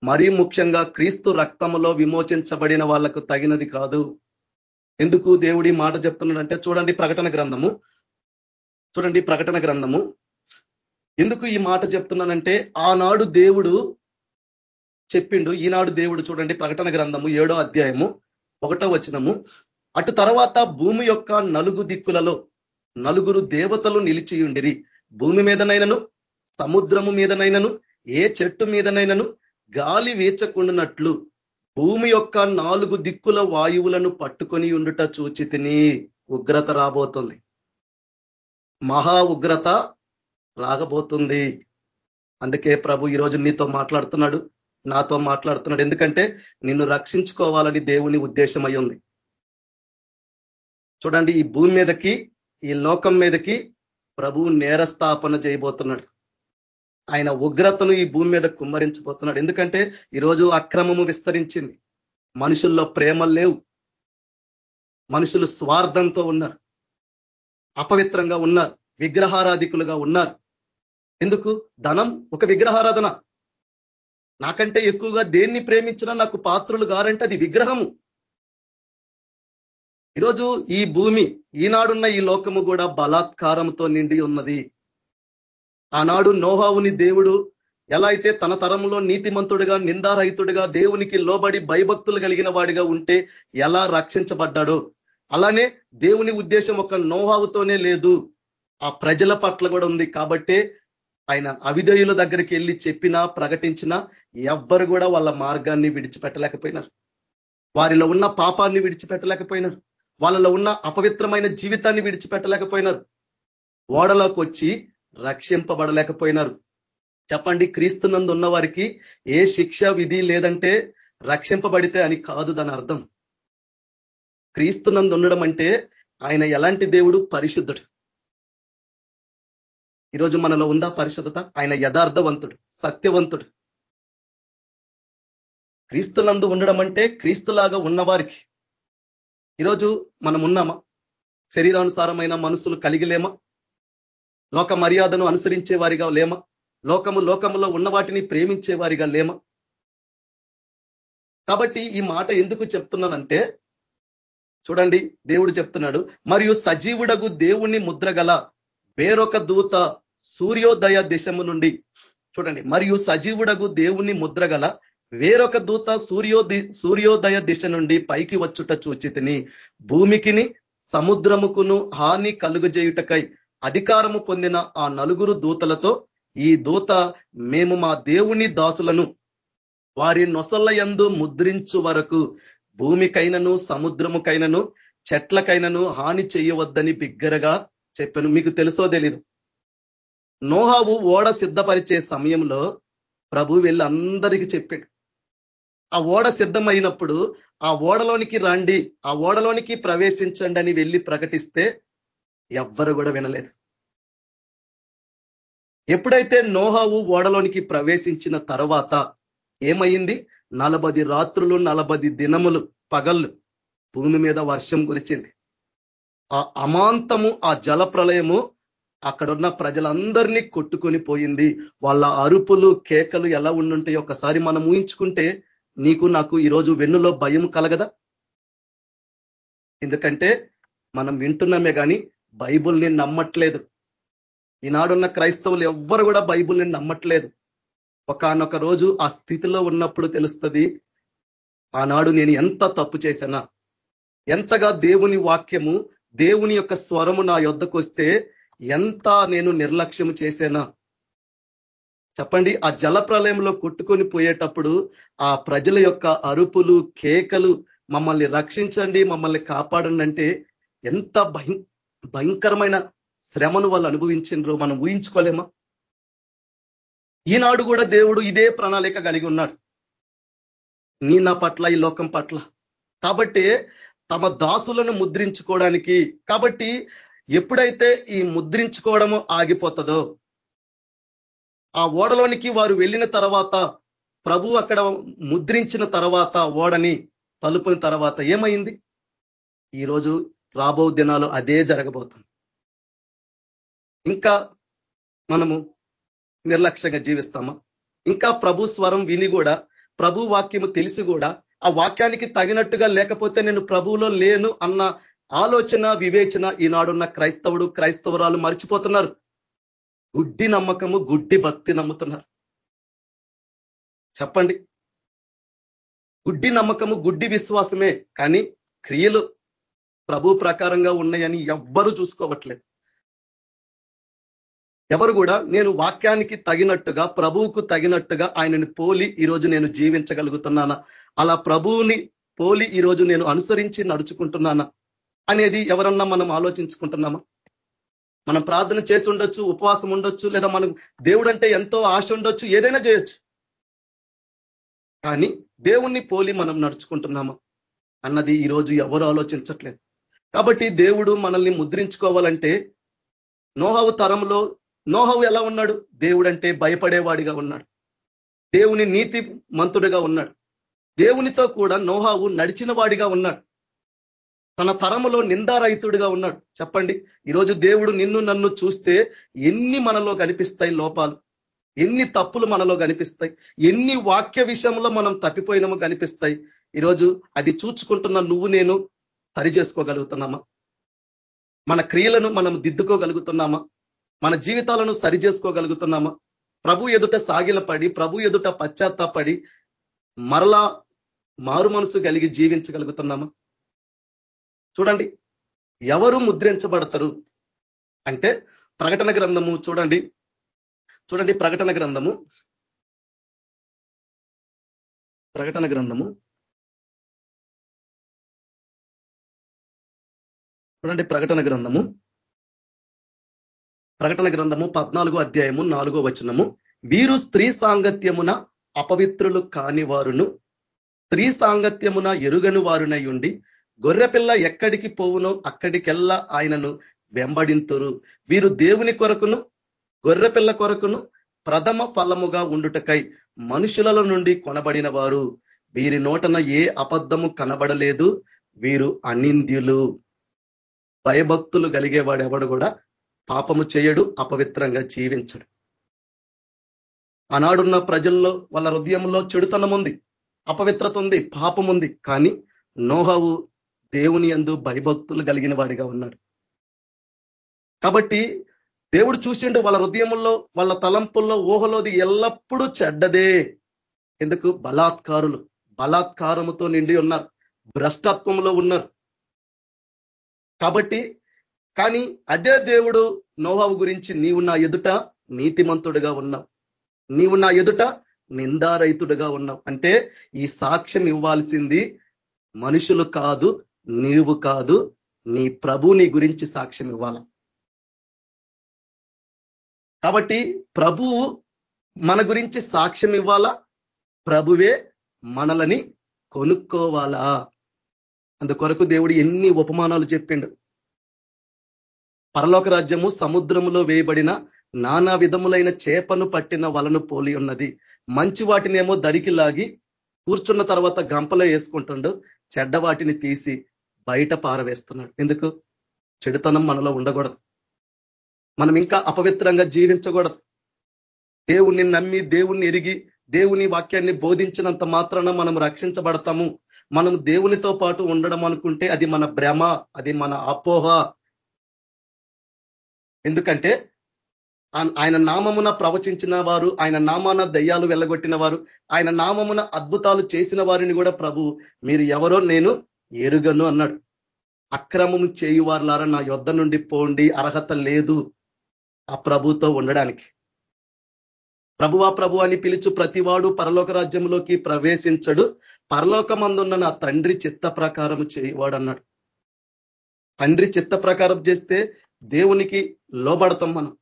మరీ ముఖ్యంగా క్రీస్తు రక్తములో విమోచించబడిన వాళ్ళకు తగినది కాదు. ఎందుకు దేవుడి మాట చెప్తున్నాడంటే చూడండి ప్రకటన గ్రంథము. చూడండి ప్రకటన గ్రంథము. ఎందుకు ఈ మాట చెప్తున్నానంటే ఆనాడు దేవుడు చెప్పిండు. ఈనాడు దేవుడు చూడండి ప్రకటన గ్రంథము ఏడో అధ్యాయము. ఒకటో వచనము. అటు తర్వాత భూమి యొక్క నలుగు దిక్కులలో నలుగురు దేవతలు నిలిచియుండిరి. భూమి మీదనైనను సముద్రము మీదనైనను ఏ చెట్టు మీదనైనను గాలి వీచకుండానట్లు భూమి యొక్క నాలుగు దిక్కుల వాయువులను పట్టుకొని ఉండుట చూచి తిని ఉగ్రత రాబోతుంది. మహా ఉగ్రత రాగబోతుంది. అందుకే ప్రభు ఈరోజు నీతో మాట్లాడుతున్నాడు. నాతో మాట్లాడుతున్నాడు. ఎందుకంటే నిన్ను రక్షించుకోవాలని దేవుని ఉద్దేశం ఉంది. చూడండి ఈ భూమి మీదకి ఈ లోకం మీదకి ప్రభువు నేరస్థాపన చేయబోతున్నాడు. ఆయన ఉగ్రతను ఈ భూమి మీద కుమ్మరించబోతున్నాడు. ఎందుకంటే ఈరోజు అక్రమము విస్తరించింది. మనుషుల్లో ప్రేమలు లేవు. మనుషులు స్వార్థంతో ఉన్నారు. అపవిత్రంగా ఉన్నారు. విగ్రహారాధికులుగా ఉన్నారు. ఎందుకు? ధనం ఒక విగ్రహారాధన. నాకంటే ఎక్కువగా దేన్ని ప్రేమించినా నాకు పాత్రులు గారంటే అది విగ్రహము. ఈరోజు ఈ భూమి ఈనాడున్న ఈ లోకము కూడా బలాత్కారంతో నిండి ఉన్నది. ఆనాడు నోహావుని దేవుడు ఎలా అయితే తన తరంలో నీతిమంతుడుగా నిందారహితుడుగా దేవునికి లోబడి భయభక్తులు కలిగిన వాడిగా ఉంటే ఎలా రక్షించబడ్డాడో. అలానే దేవుని ఉద్దేశం ఒక నోహావుతోనే లేదు. ఆ ప్రజల పట్ల కూడా ఉంది కాబట్టే ఆయన అవిధేయుల దగ్గరికి వెళ్ళి చెప్పినా ప్రకటించినా ఎవ్వరు కూడా వాళ్ళ మార్గాన్ని విడిచిపెట్టలేకపోయినారు. వారిలో ఉన్న పాపాన్ని విడిచిపెట్టలేకపోయినారు. వాళ్ళలో ఉన్న అపవిత్రమైన జీవితాన్ని విడిచిపెట్టలేకపోయినారు. ఓడలోకి వచ్చి రక్షింపబడలేకపోయినారు. చెప్పండి క్రీస్తునందు ఉన్న వారికి ఏ శిక్ష విధి లేదంటే రక్షింపబడితే అని కాదు దాని అర్థం. క్రీస్తునందు ఉండడం అంటే ఆయన ఎలాంటి దేవుడు? పరిశుద్ధుడు. ఈరోజు మనలో ఉందా పరిశుద్ధత? ఆయన యథార్థవంతుడు సత్యవంతుడు. క్రీస్తులందు ఉండడం అంటే క్రీస్తులాగా ఉన్నవారికి. ఈరోజు మనం ఉన్నామా శరీరానుసారమైన మనసులు కలిగిలేమా లోక మర్యాదను అనుసరించే వారిగా లేమా? లోకము లోకములో ఉన్న వాటిని ప్రేమించే వారిగా లేమా? కాబట్టి ఈ మాట ఎందుకు చెప్తున్నానంటే చూడండి దేవుడు చెప్తున్నాడు మరియు సజీవుడగు దేవుణ్ణి ముద్రగల వేరొక దూత సూర్యోదయ దిశము నుండి. చూడండి మరియు సజీవుడగు దేవుణ్ణి ముద్రగల వేరొక దూత సూర్యోది సూర్యోదయ దిశ నుండి పైకి వచ్చుట చూచితిని. భూమికిని సముద్రముకును హాని కలుగజేయుటకై అధికారము పొందిన ఆ నలుగురు దూతలతో ఈ దూత మేము మా దేవుని దాసులను వారి నొసల యందు ముద్రించు వరకు భూమికైనను సముద్రముకైనను చెట్లకైనను హాని చేయవద్దని బిగ్గరగా చెప్పాను. మీకు తెలుసో తెలీదు. నోహావు ఓడ సిద్ధపరిచే సమయంలో ప్రభు వెళ్ళి అందరికీ చెప్పాడు. ఆ ఓడ సిద్ధమైనప్పుడు ఆ ఓడలోనికి రండి ఆ ఓడలోనికి ప్రవేశించండి అని వెళ్ళి ప్రకటిస్తే ఎవ్వరు కూడా వినలేదు. ఎప్పుడైతే నోహావు ఓడలోనికి ప్రవేశించిన తర్వాత ఏమైంది నలభది రాత్రులు నలభది దినములు పగళ్ళు భూమి మీద వర్షం కురిచింది ఆ అమాంతము ఆ జల ప్రళయము అక్కడున్న ప్రజలందరినీ కొట్టుకొని పోయింది. వాళ్ళ అరుపులు కేకలు ఎలా ఉండుంటాయి ఒకసారి మనం ఊహించుకుంటే నీకు నాకు ఈరోజు వెన్నులో భయం కలగదా? ఎందుకంటే మనం వింటున్నామే కానీ బైబుల్ని నమ్మట్లేదు. ఈనాడున్న క్రైస్తవులు ఎవ్వరు కూడా బైబుల్ని నమ్మట్లేదు. ఒకనొక రోజు ఆ స్థితిలో ఉన్నప్పుడు తెలుస్తుంది ఆనాడు నేను ఎంత తప్పు చేశానా? ఎంతగా దేవుని వాక్యము దేవుని యొక్క స్వరము నా యొద్దకు వస్తే ఎంత నేను నిర్లక్ష్యం చేశానా? చెప్పండి ఆ జల ప్రళయంలో కొట్టుకొని పోయేటప్పుడు ఆ ప్రజల యొక్క అరుపులు కేకలు మమ్మల్ని రక్షించండి మమ్మల్ని కాపాడండి అంటే ఎంత భయంకరమైన శ్రమను వాళ్ళు అనుభవించిండ్రో మనం ఊహించుకోలేమా? ఈనాడు కూడా దేవుడు ఇదే ప్రణాళిక కలిగి ఉన్నాడు. నీ నా పట్ల ఈ లోకం పట్ల. కాబట్టి తమ దాసులను ముద్రించుకోవడానికి కాబట్టి ఎప్పుడైతే ఈ ముద్రించుకోవడము ఆగిపోతుందో ఆ ఓడలోనికి వారు వెళ్ళిన తర్వాత ప్రభు అక్కడ ముద్రించిన తర్వాత ఓడని తలుపుని తర్వాత ఏమైంది? ఈరోజు రాబో దినాలు అదే జరగబోతుంది. ఇంకా మనము నిర్లక్ష్యంగా జీవిస్తామా? ఇంకా ప్రభు స్వరం విని కూడా ప్రభు వాక్యము తెలిసి కూడా ఆ వాక్యానికి తగినట్టుగా లేకపోతే నేను ప్రభువులో లేను అన్న ఆలోచన వివేచన ఈనాడున్న క్రైస్తవుడు క్రైస్తవురాలు మర్చిపోతున్నారు. గుడ్డి నమ్మకము గుడ్డి భక్తి నమ్ముతున్నారు. చెప్పండి. గుడ్డి నమ్మకము గుడ్డి విశ్వాసమే కానీ క్రియలు ప్రభు ప్రకారంగా ఉన్నాయని ఎవ్వరు చూసుకోవట్లేదు. ఎవరు కూడా నేను వాక్యానికి తగినట్టుగా ప్రభువుకు తగినట్టుగా ఆయనని పోలి ఈరోజు నేను జీవించగలుగుతున్నానా? అలా ప్రభువుని పోలి ఈరోజు నేను అనుసరించి నడుచుకుంటున్నానా? అనేది ఎవరన్నా మనం ఆలోచించుకుంటున్నామా? మనం ప్రార్థన చేసి ఉండొచ్చు ఉపవాసం ఉండొచ్చు లేదా మనం దేవుడు అంటే ఎంతో ఆశ ఉండొచ్చు ఏదైనా చేయొచ్చు. కానీ దేవుణ్ణి పోలి మనం నడుచుకుంటున్నామా అన్నది ఈరోజు ఎవరు ఆలోచించట్లేదు. కాబట్టి దేవుడు మనల్ని ముద్రించుకోవాలంటే నోహవు తరంలో నోహవు ఎలా ఉన్నాడు? దేవుడంటే భయపడేవాడిగా ఉన్నాడు. దేవుని నీతి మంతుడిగా ఉన్నాడు. దేవునితో కూడా నోహావు నడిచిన వాడిగా ఉన్నాడు. తన తరములో నిందారహితుడిగా ఉన్నాడు. చెప్పండి ఈరోజు దేవుడు నిన్ను నన్ను చూస్తే ఎన్ని మనలో కనిపిస్తాయి లోపాలు ఎన్ని తప్పులు మనలో కనిపిస్తాయి ఎన్ని వాక్య విషయంలో మనం తప్పిపోయినామో కనిపిస్తాయి. ఈరోజు అది చూచుకుంటున్న నువ్వు నేను సరి చేసుకోగలుగుతున్నామా? మన క్రియలను మనం దిద్దుకోగలుగుతున్నామా? మన జీవితాలను సరి చేసుకోగలుగుతున్నామా? ప్రభు ఎదుట సాగిలపడి ప్రభు ఎదుట పశ్చాత్తాపడి మరలా మారు మనసు కలిగి జీవించగలుగుతున్నామా? చూడండి. ఎవరు ముద్రించబడతారు? అంటే ప్రకటన గ్రంథము చూడండి. చూడండి ప్రకటన గ్రంథము. ప్రకటన గ్రంథము. చూడండి ప్రకటన గ్రంథము. ప్రకటన గ్రంథము పద్నాలుగో అధ్యాయము నాలుగో వచనము. వీరు స్త్రీ సాంగత్యమున అపవిత్రులు కాని వారును స్త్రీ సాంగత్యమున ఎరుగని వారునై ఉండి గొర్రెపిల్ల ఎక్కడికి పోవునో అక్కడికెల్లా ఆయనను వెంబడింతురు. వీరు దేవుని కొరకును గొర్రెపిల్ల కొరకును ప్రథమ ఫలముగా ఉండుటకై మనుషులలో నుండి కొనబడిన వారు వీరి నోటన ఏ అబద్ధము కనబడలేదు వీరు అనింద్యులు. భయభక్తులు కలిగేవాడు ఎవడు కూడా పాపము చేయడు అపవిత్రంగా జీవించడు. ఆనాడున్న ప్రజల్లో వాళ్ళ హృదయంలో చెడుతనం ఉంది అపవిత్రత ఉంది పాపం ఉంది కానీ నోహవు దేవుని ఎందు భయభక్తులు కలిగిన వాడిగా ఉన్నాడు. కాబట్టి దేవుడు చూసిండు వాళ్ళ హృదయంలో వాళ్ళ తలంపుల్లో ఊహలోది ఎల్లప్పుడూ చెడ్డదే. ఎందుకు? బలాత్కారులు. బలాత్కారముతో నిండి ఉన్నారు. భ్రష్టత్వంలో ఉన్నారు. కాబట్టి కానీ అదే దేవుడు నోహావు గురించి నీవు నా ఎదుట నీతిమంతుడుగా ఉన్నావు. నీవు నా ఎదుట నిందారైతుడుగా ఉన్నావు. అంటే ఈ సాక్ష్యం ఇవ్వాల్సింది మనుషులు కాదు నీవు కాదు నీ ప్రభు నీ గురించి సాక్ష్యం ఇవ్వాల. కాబట్టి ప్రభువు మన గురించి సాక్ష్యం ఇవ్వాలా? ప్రభువే మనలని కొనుక్కోవాలా? అందుకొరకు దేవుడు ఎన్ని ఉపమానాలు చెప్పిండు. పరలోక రాజ్యము సముద్రములో వేయబడిన నానా విధములైన చేపను పట్టిన వలను పోలి ఉన్నది. మంచి వాటినేమో దరికి లాగి కూర్చున్న తర్వాత గంపలో వేసుకుంటుండు చెడ్డ వాటిని తీసి బయట పారవేస్తున్నాడు. ఎందుకు? చెడుతనం మనలో ఉండకూడదు. మనం ఇంకా అపవిత్రంగా జీవించకూడదు. దేవుణ్ణి నమ్మి దేవుణ్ణి ఎరిగి దేవుని వాక్యాన్ని బోధించినంత మాత్రాన మనం రక్షించబడతాము. మనం దేవునితో పాటు ఉండడం అనుకుంటే అది మన భ్రమ అది మన అపోహ. ఎందుకంటే ఆయన నామమున ప్రవచించిన వారు ఆయన నామాన దయ్యాలు వెళ్ళగొట్టిన వారు ఆయన నామమున అద్భుతాలు చేసిన వారిని కూడా ప్రభు మీరు ఎవరో నేను ఎరుగను అన్నాడు. అక్రమం చేయువారులారా నా యొద్ధ నుండి పోండి అర్హత లేదు. ఆ ప్రభుతో ఉండడానికి. ప్రభువా ప్రభు అని పిలుచు ప్రతివాడు పరలోక రాజ్యంలోకి ప్రవేశించడు. పరలోకమందున్న నా తండ్రి చిత్త ప్రకారం చేయవాడు అన్నాడు తండ్రి చిత్త ప్రకారం చేస్తే దేవునికి లోబడతాం మనం.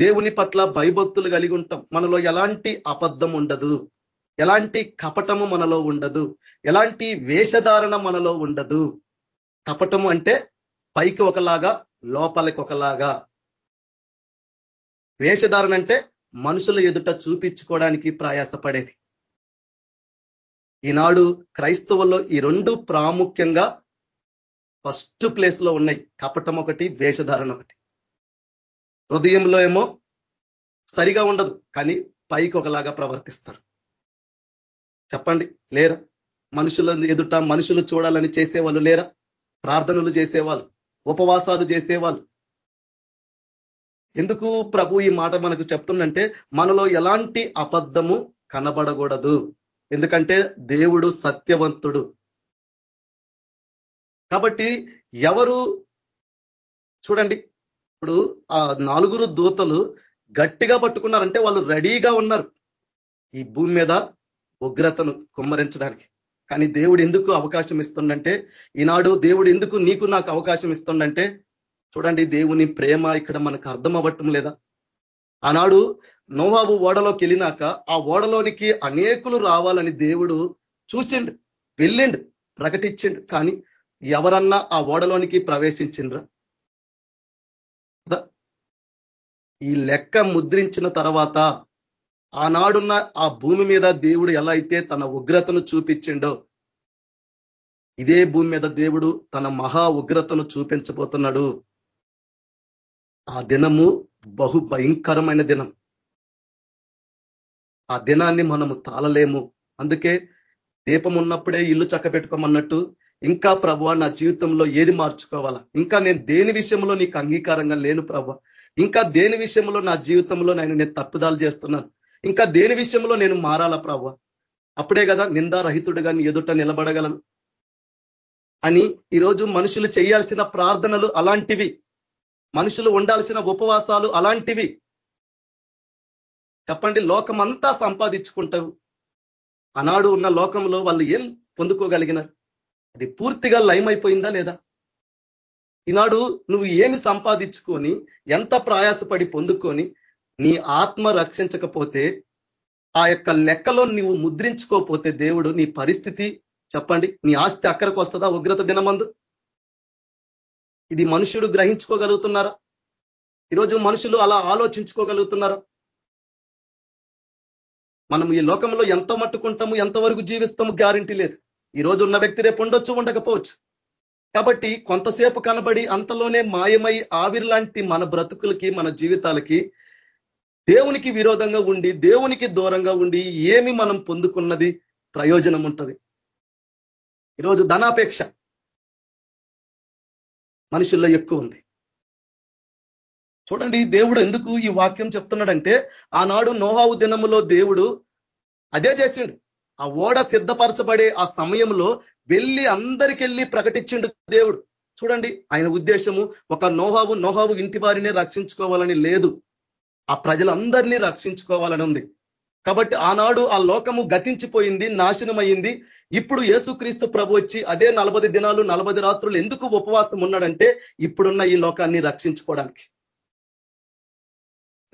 దేవుని పట్ల భయభక్తులు కలిగి ఉంటాం. మనలో ఎలాంటి అబద్ధం ఉండదు. ఎలాంటి కపటము మనలో ఉండదు. ఎలాంటి వేషధారణ మనలో ఉండదు. కపటము అంటే పైకి ఒకలాగా లోపలికి ఒకలాగా. వేషధారణ అంటే మనుషుల ఎదుట చూపించుకోవడానికి ప్రయాసపడేది. ఈనాడు క్రైస్తవుల్లో ఈ రెండు ప్రాముఖ్యంగా ఫస్ట్ ప్లేస్లో ఉన్నాయి. కపటం ఒకటి వేషధారణ ఒకటి. హృదయంలో ఏమో సరిగా ఉండదు కానీ పైకి ఒకలాగా ప్రవర్తిస్తారు. చెప్పండి లేరా? మనుషుల ఎదుట మనుషులు చూడాలని చేసేవాళ్ళు లేరా? ప్రార్థనలు చేసేవాళ్ళు ఉపవాసాలు చేసేవాళ్ళు. ఎందుకు ప్రభు ఈ మాట మనకు చెప్తుందంటే మనలో ఎలాంటి అబద్ధము కనబడకూడదు. ఎందుకంటే దేవుడు సత్యవంతుడు. కాబట్టి ఎవరు చూడండి ఇప్పుడు ఆ నాలుగురు దూతలు గట్టిగా పట్టుకున్నారంటే వాళ్ళు రెడీగా ఉన్నారు. ఈ భూమి మీద ఉగ్రతను కుమ్మరించడానికి. కానీ దేవుడు ఎందుకు అవకాశం ఇస్తుండంటే ఈనాడు దేవుడు ఎందుకు నీకు నాకు అవకాశం ఇస్తుండంటే చూడండి దేవుని ప్రేమ ఇక్కడ మనకు అర్థం అవ్వటం లేదా? ఆనాడు నోవాబు ఓడలోకి వెళ్ళినాక ఆ ఓడలోనికి అనేకులు రావాలని దేవుడు చూసిండు వెళ్ళిండు ప్రకటించిండు. కానీ ఎవరన్నా ఆ ఓడలోనికి ప్రవేశించిండ్రా? ఈ లెక్క ముద్రించిన తర్వాత ఆనాడున్న ఆ భూమి మీద దేవుడు ఎలా అయితే తన ఉగ్రతను చూపించిండో ఇదే భూమి మీద దేవుడు తన మహా ఉగ్రతను చూపించబోతున్నాడు. ఆ దినము బహు భయంకరమైన దినం. ఆ దినాన్ని మనము తాళలేము. అందుకే దీపం ఉన్నప్పుడే ఇల్లు చక్కబెట్టుకోమన్నట్టు ఇంకా ప్రభు నా జీవితంలో ఏది మార్చుకోవాలా? ఇంకా నేను దేని విషయంలో నీకు అంగీకారంగా లేను ప్రభు ఇంకా దేని విషయంలో నా జీవితంలో నేను నేను తప్పుదాలు చేస్తున్నాను? ఇంకా దేని విషయంలో నేను మారాలా ప్రభు? అప్పుడే కదా నిందారహితుడుగా నీ ఎదుట నిలబడగలను. అని ఈరోజు మనుషులు చేయాల్సిన ప్రార్థనలు అలాంటివి మనుషులు ఉండాల్సిన ఉపవాసాలు అలాంటివి. చెప్పండి లోకమంతా సంపాదించుకుంటావు. ఆనాడు ఉన్న లోకంలో వాళ్ళు ఏం పొందుకోగలిగినారు? అది పూర్తిగా లయమైపోయిందా లేదా? ఈనాడు నువ్వు ఏమి సంపాదించుకొని ఎంత ప్రయాసపడి పొందుకొని నీ ఆత్మ రక్షించకపోతే ఆ యొక్క లెక్కలో నువ్వు ముద్రించుకోకపోతే దేవుడు నీ పరిస్థితి చెప్పండి నీ ఆస్తి అక్కడికి వస్తుందా ఉగ్రత దినమందు? ఇది మనుషుడు గ్రహించుకోగలుగుతున్నారా? ఈరోజు మనుషులు అలా ఆలోచించుకోగలుగుతున్నారా? మనం ఈ లోకంలో ఎంత మట్టుకుంటాము ఎంతవరకు జీవిస్తాము గ్యారంటీ లేదు. ఈ రోజు ఉన్న వ్యక్తి రేపు ఉండొచ్చు ఉండకపోవచ్చు. కాబట్టి కొంతసేపు కనబడి అంతలోనే మాయమై ఆవిరి లాంటి మన బ్రతుకులకి మన జీవితాలకి దేవునికి విరోధంగా ఉండి దేవునికి దూరంగా ఉండి ఏమి మనం పొందుకున్నది ప్రయోజనం ఉంటుంది. ఈరోజు ధనాపేక్ష మనుషుల్లో ఎక్కువ ఉంది. చూడండి దేవుడు ఎందుకు ఈ వాక్యం చెప్తున్నాడంటే ఆనాడు నోహావు దినములో దేవుడు అదే చేసిండు. ఆ ఓడ సిద్ధపరచబడే ఆ సమయంలో వెళ్ళి అందరికెళ్ళి ప్రకటించిండు దేవుడు. చూడండి ఆయన ఉద్దేశము ఒక నోహావు నోహావు ఇంటి వారినే రక్షించుకోవాలని లేదు. ఆ ప్రజలందరినీ రక్షించుకోవాలని ఉంది. కాబట్టి ఆనాడు ఆ లోకము గతించిపోయింది నాశనమైంది ఇప్పుడు యేసుక్రీస్తు ప్రభు వచ్చి అదే నలభై దినాలు నలభై రాత్రులు ఎందుకు ఉపవాసం ఉన్నాడంటే ఇప్పుడున్న ఈ లోకాన్ని రక్షించుకోవడానికి.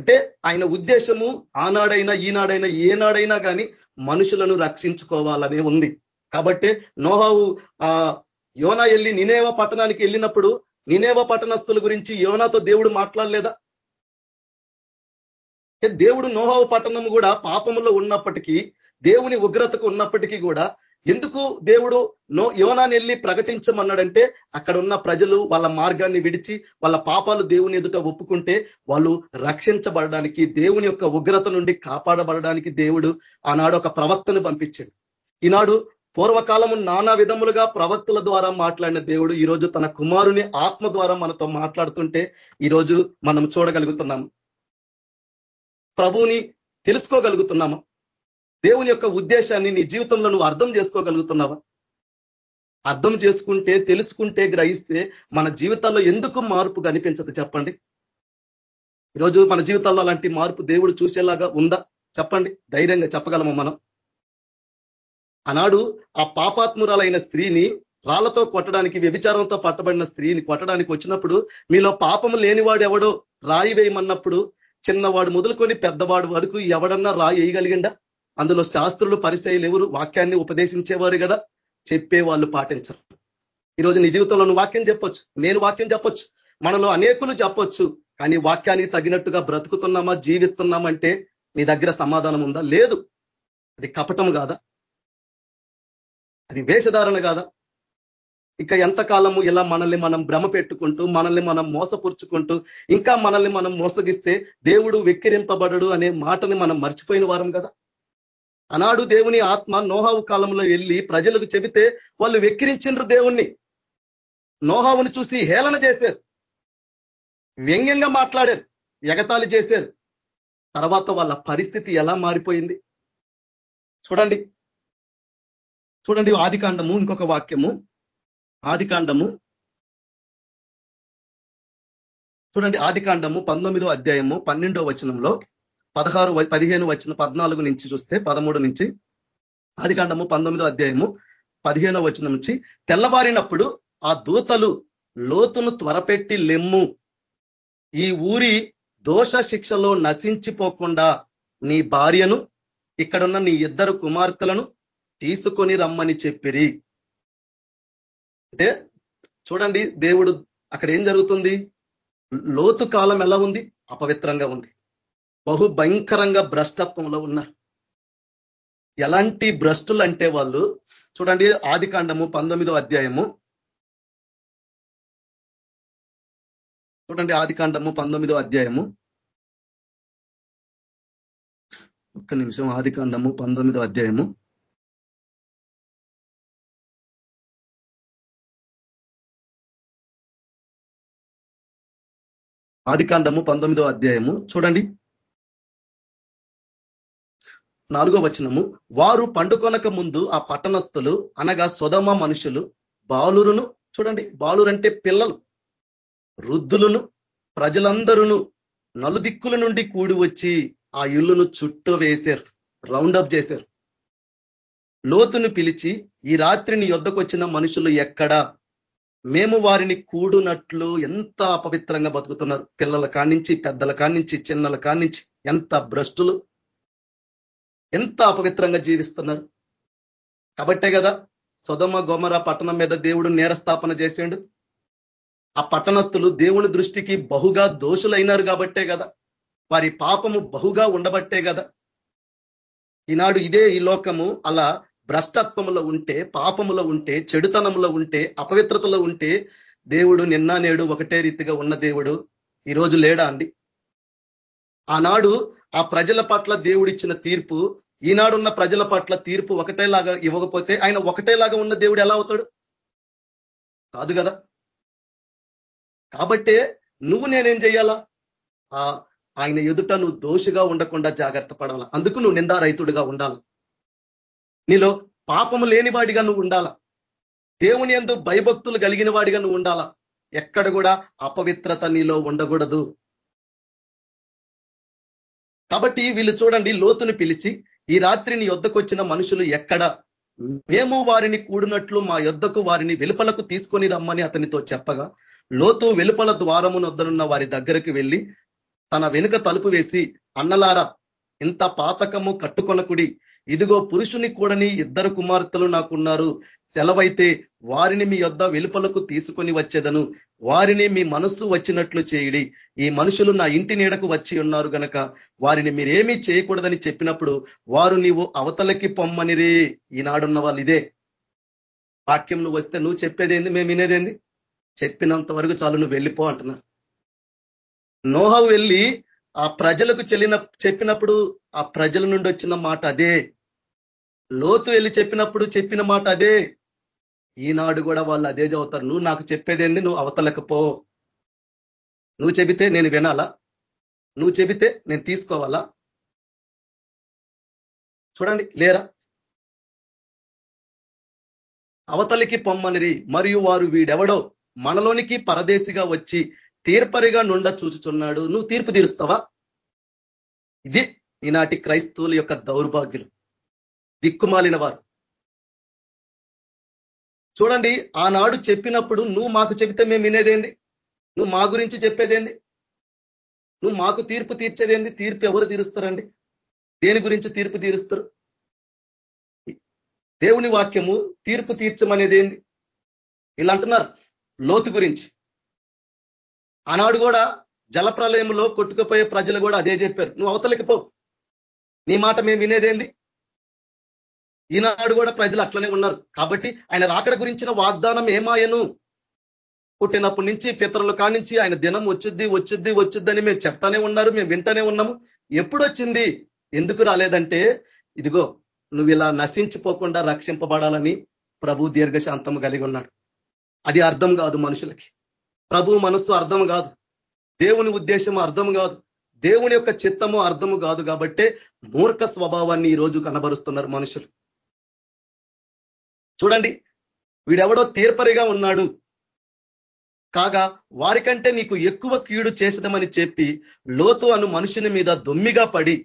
అంటే ఆయన ఉద్దేశము ఆనాడైనా ఈనాడైనా ఏనాడైనా కానీ మనుషులను రక్షించుకోవాలనే ఉంది. కాబట్టి నోహావు ఆ యోనా వెళ్ళి నినేవ పట్టణానికి వెళ్ళినప్పుడు నినేవ పట్టణస్తుల గురించి యోనాతో దేవుడు మాట్లాడలేదా? దేవుడు నోహావు పట్టణం కూడా పాపములో ఉన్నప్పటికీ దేవుని ఉగ్రతకు ఉన్నప్పటికీ కూడా ఎందుకు దేవుడు నో యోనాన్ని వెళ్ళి ప్రకటించమన్నాడంటే అక్కడ ఉన్న ప్రజలు వాళ్ళ మార్గాన్ని విడిచి వాళ్ళ పాపాలు దేవుని ఎదుట ఒప్పుకుంటే వాళ్ళు రక్షించబడడానికి దేవుని యొక్క ఉగ్రత నుండి కాపాడబడడానికి దేవుడు ఆనాడు ఒక ప్రవక్తను పంపించాడు. ఈనాడు పూర్వకాలము నానా విధములుగా ప్రవక్తుల ద్వారా మాట్లాడిన దేవుడు ఈరోజు తన కుమారుని ఆత్మ ద్వారా మనతో మాట్లాడుతుంటే ఈరోజు మనం చూడగలుగుతున్నాము ప్రభువుని తెలుసుకోగలుగుతున్నామా? దేవుని యొక్క ఉద్దేశాన్ని నీ జీవితంలో నువ్వు అర్థం చేసుకోగలుగుతున్నావా? అర్థం చేసుకుంటే తెలుసుకుంటే గ్రహిస్తే మన జీవితాల్లో ఎందుకు మార్పు కనిపించదు చెప్పండి? ఈరోజు మన జీవితాల్లో అలాంటి మార్పు దేవుడు చూసేలాగా ఉందా? చెప్పండి ధైర్యంగా చెప్పగలమా మనం? ఆనాడు ఆ పాపాత్మురాలైన స్త్రీని రాళ్ళతో కొట్టడానికి వ్యభిచారంతో పట్టబడిన స్త్రీని కొట్టడానికి వచ్చినప్పుడు మీలో పాపము లేనివాడు ఎవడో రాయి వేయమన్నప్పుడు చిన్నవాడు మొదలుకొని పెద్దవాడు వరకు ఎవడన్నా రాయి వేయగలిగిండా అందులో శాస్త్రులు పరిచయలు ఎవరు వాక్యాన్ని ఉపదేశించేవారు కదా? చెప్పే వాళ్ళు పాటించరు. ఈరోజు నీ జీవితంలో నువ్వు వాక్యం చెప్పొచ్చు నేను వాక్యం చెప్పొచ్చు మనలో అనేకులు చెప్పొచ్చు కానీ వాక్యానికి తగినట్టుగా బ్రతుకుతున్నామా జీవిస్తున్నామంటే నీ దగ్గర సమాధానం ఉందా? లేదు. అది కపటం కాదా? అది వేషధారణ కాదా? ఇక ఎంతకాలము ఇలా మనల్ని మనం భ్రమ పెట్టుకుంటూ మనల్ని మనం మోసపుచ్చుకుంటూ ఇంకా మనల్ని మనం మోసగిస్తే దేవుడు వెక్కిరింపబడడు అనే మాటని మనం మర్చిపోయిన వారం కదా? అనాడు దేవుని ఆత్మ నోహావు కాలంలో వెళ్ళి ప్రజలకు చెబితే వాళ్ళు వెక్కిరించిండ్రు దేవుణ్ణి. నోహావుని చూసి హేళన చేశారు. వ్యంగ్యంగా మాట్లాడారు. ఎగతాళి చేశారు. తర్వాత వాళ్ళ పరిస్థితి ఎలా మారిపోయింది? చూడండి. చూడండి ఆది కాండము ఇంకొక వాక్యము. ఆది కాండము చూడండి ఆది కాండము పంతొమ్మిదో అధ్యాయము పన్నెండో వచనంలో పదహారు పదిహేను వచ్చిన పద్నాలుగు నుంచి చూస్తే పదమూడు నుంచి ఆది కాండము పంతొమ్మిదో అధ్యాయము పదిహేనో వచనం నుంచి తెల్లవారినప్పుడు ఆ దూతలు లోతును త్వరపెట్టి లెమ్ము. ఈ ఊరి దోష శిక్షలో నశించిపోకుండా నీ భార్యను ఇక్కడున్న నీ ఇద్దరు కుమార్తెలను తీసుకొని రమ్మని చెప్పిరి. అంటే చూడండి దేవుడు అక్కడ ఏం జరుగుతుంది? లోతు కాలం ఎలా ఉంది? అపవిత్రంగా ఉంది. బహు భయంకరంగా భ్రష్టత్వంలో ఉన్నారు ఎలాంటి భ్రష్టులు అంటే వాళ్ళు చూడండి ఆది కాండము పంతొమ్మిదో అధ్యాయము. చూడండి ఆది కాండము పంతొమ్మిదో అధ్యాయము. ఒక్క నిమిషం ఆది కాండము పంతొమ్మిదో అధ్యాయము. ఆదికాండము పంతొమ్మిదో అధ్యాయము. చూడండి. నాలుగో వచనము. వారు పండుకొనక ముందు ఆ పట్టణస్థులు అనగా సుధమ మనుషులు బాలురును చూడండి బాలురంటే పిల్లలు వృద్ధులను ప్రజలందరూ నలుదిక్కుల నుండి కూడి వచ్చి ఆ ఇల్లును చుట్టూ వేశారు రౌండప్ చేశారు. లోతును పిలిచి ఈ రాత్రి నీ యొద్దకు వచ్చిన మనుషులు ఎక్కడా? మేము వారిని కూడునట్లు ఎంత అపవిత్రంగా బతుకుతున్నారు? పిల్లల కానించి పెద్దల కానించి చిన్నల కానించి ఎంత భ్రష్టులు? ఎంత అపవిత్రంగా జీవిస్తున్నారు? కాబట్టే కదా సుధమ గోమర పట్టణం మీద దేవుడు నేరస్థాపన చేసిండు. ఆ పట్టణస్థులు దేవుని దృష్టికి బహుగా దోషులైనారు కాబట్టే కదా. వారి పాపము బహుగా ఉండబట్టే కదా. ఈనాడు ఇదే ఈ లోకము అలా భ్రష్టత్వంలో ఉంటే పాపములో ఉంటే చెడుతనంలో ఉంటే అపవిత్రతలో ఉంటే దేవుడు నిన్న నేడు ఒకటే రీతిగా ఉన్న దేవుడు ఈరోజు లేడా అండి? ఆనాడు ఆ ప్రజల పట్ల దేవుడిచ్చిన తీర్పు ఈనాడున్న ప్రజల పట్ల తీర్పు ఒకటేలాగా ఇవ్వకపోతే ఆయన ఒకటేలాగా ఉన్న దేవుడు ఎలా అవుతాడు? కాదు కదా. కాబట్టే నువ్వు నేనేం చేయాలా ఆయన ఎదుట నువ్వు దోషిగా ఉండకుండా జాగ్రత్త పడాలా. అందుకు నువ్వు నిందా రైతుడిగా ఉండాలి. నీలో పాపము లేనివాడిగా నువ్వు ఉండాలా? దేవుని ఎందు భయభక్తులు కలిగిన వాడిగా నువ్వు ఉండాలా? ఎక్కడ కూడా అపవిత్రత నీలో ఉండకూడదు. కాబట్టి వీళ్ళు చూడండి లోతుని పిలిచి ఈ రాత్రి నీ యొద్దకు వచ్చిన మనుషులు ఎక్కడ? మేము వారిని కూడినట్లు మా యొద్దకు వారిని వెలుపలకు తీసుకొని రమ్మని అతనితో చెప్పగా లోతు వెలుపల ద్వారమునొద్దనున్న వారి దగ్గరికి వెళ్ళి తన వెనుక తలుపు వేసి అన్నలారా ఇంత పాతకము కట్టుకొనకుడి ఇదిగో పురుషుని కూడని ఇద్దరు కుమార్తెలు నాకున్నారు. సెలవైతే వారిని మీ యొద్ద వెలుపలకు తీసుకొని వచ్చేదను. వారిని మీ మనస్సు వచ్చినట్లు చేయడి. ఈ మనుషులు నా ఇంటి నీడకు వచ్చి ఉన్నారు గనక వారిని మీరేమీ చేయకూడదని చెప్పినప్పుడు వారు నీవు అవతలకి పొమ్మనిరే. ఈనాడున్న వాళ్ళు ఇదే. వాక్యం నువ్వు వస్తే నువ్వు చెప్పేదేంది? మేము వినేదేంది? చెప్పినంత వరకు చాలు నువ్వు వెళ్ళిపో అంటున్నారు. నోహ వెళ్ళి ఆ ప్రజలకు చెల్లిన చెప్పినప్పుడు ఆ ప్రజల నుండి వచ్చిన మాట అదే. లోతు వెళ్ళి చెప్పినప్పుడు చెప్పిన మాట అదే. ఈనాడు కూడా వాళ్ళు అదే చదువుతారు. నువ్వు నాకు చెప్పేదేంది నువ్వు అవతలకపో నువ్వు చెబితే నేను వినాలా? నువ్వు చెబితే నేను తీసుకోవాలా? చూడండి లేరా? అవతలికి పొమ్మనిరి మరియు వారు వీడెవడో మనలోనికి పరదేశిగా వచ్చి తీర్పరిగా నుండ చూచుచున్నాడు. నువ్వు తీర్పు తీరుస్తావా? ఇది ఈనాటి క్రైస్తవుల యొక్క దౌర్భాగ్యులు. దిక్కుమాలిన వారు. చూడండి ఆనాడు చెప్పినప్పుడు నువ్వు మాకు చెబితే మేము వినేదేంది? నువ్వు మా గురించి చెప్పేదేంది? నువ్వు మాకు తీర్పు తీర్చేదేంది? తీర్పు ఎవరు తీరుస్తారండి? దేని గురించి తీర్పు తీరుస్తారు? దేవుని వాక్యము తీర్పు తీర్చమనేది ఏంది వీళ్ళు అంటున్నారు లోతు గురించి. ఆనాడు కూడా జలప్రలయంలో కొట్టుకుపోయే ప్రజలు కూడా అదే చెప్పారు. నువ్వు అవతలకి పో. నీ మాట మేము వినేదేంది? ఈనాడు కూడా ప్రజలు అట్లనే ఉన్నారు. కాబట్టి ఆయన రాకడ గురించిన వాగ్దానం ఏమాయను? పుట్టినప్పటి నుంచి పితరుల కానించి ఆయన దినం వచ్చుద్ది వచ్చుద్ది వచ్చుద్దని మేము చెప్తానే ఉన్నారు మేము వింటానే ఉన్నాము. ఎప్పుడు వచ్చింది ఎందుకు రాలేదంటే ఇదిగో నువ్వు ఇలా నశించిపోకుండా రక్షింపబడాలని ప్రభు దీర్ఘశాంతం కలిగి ఉన్నాడు. అది అర్థం కాదు మనుషులకి. ప్రభు మనస్సు అర్థం కాదు. దేవుని ఉద్దేశం అర్థం కాదు. దేవుని యొక్క చిత్తము అర్థము కాదు కాబట్టే మూర్ఖ స్వభావాన్ని ఈ రోజు కనబరుస్తున్నారు మనుషులు. చూడండి వీడెవడో తీర్పరిగా ఉన్నాడు. కాగా వారికంటే నీకు ఎక్కువ కీడు చేసినమని చెప్పి లోతు అను మనుషుని మీద దొమ్మిగా పడి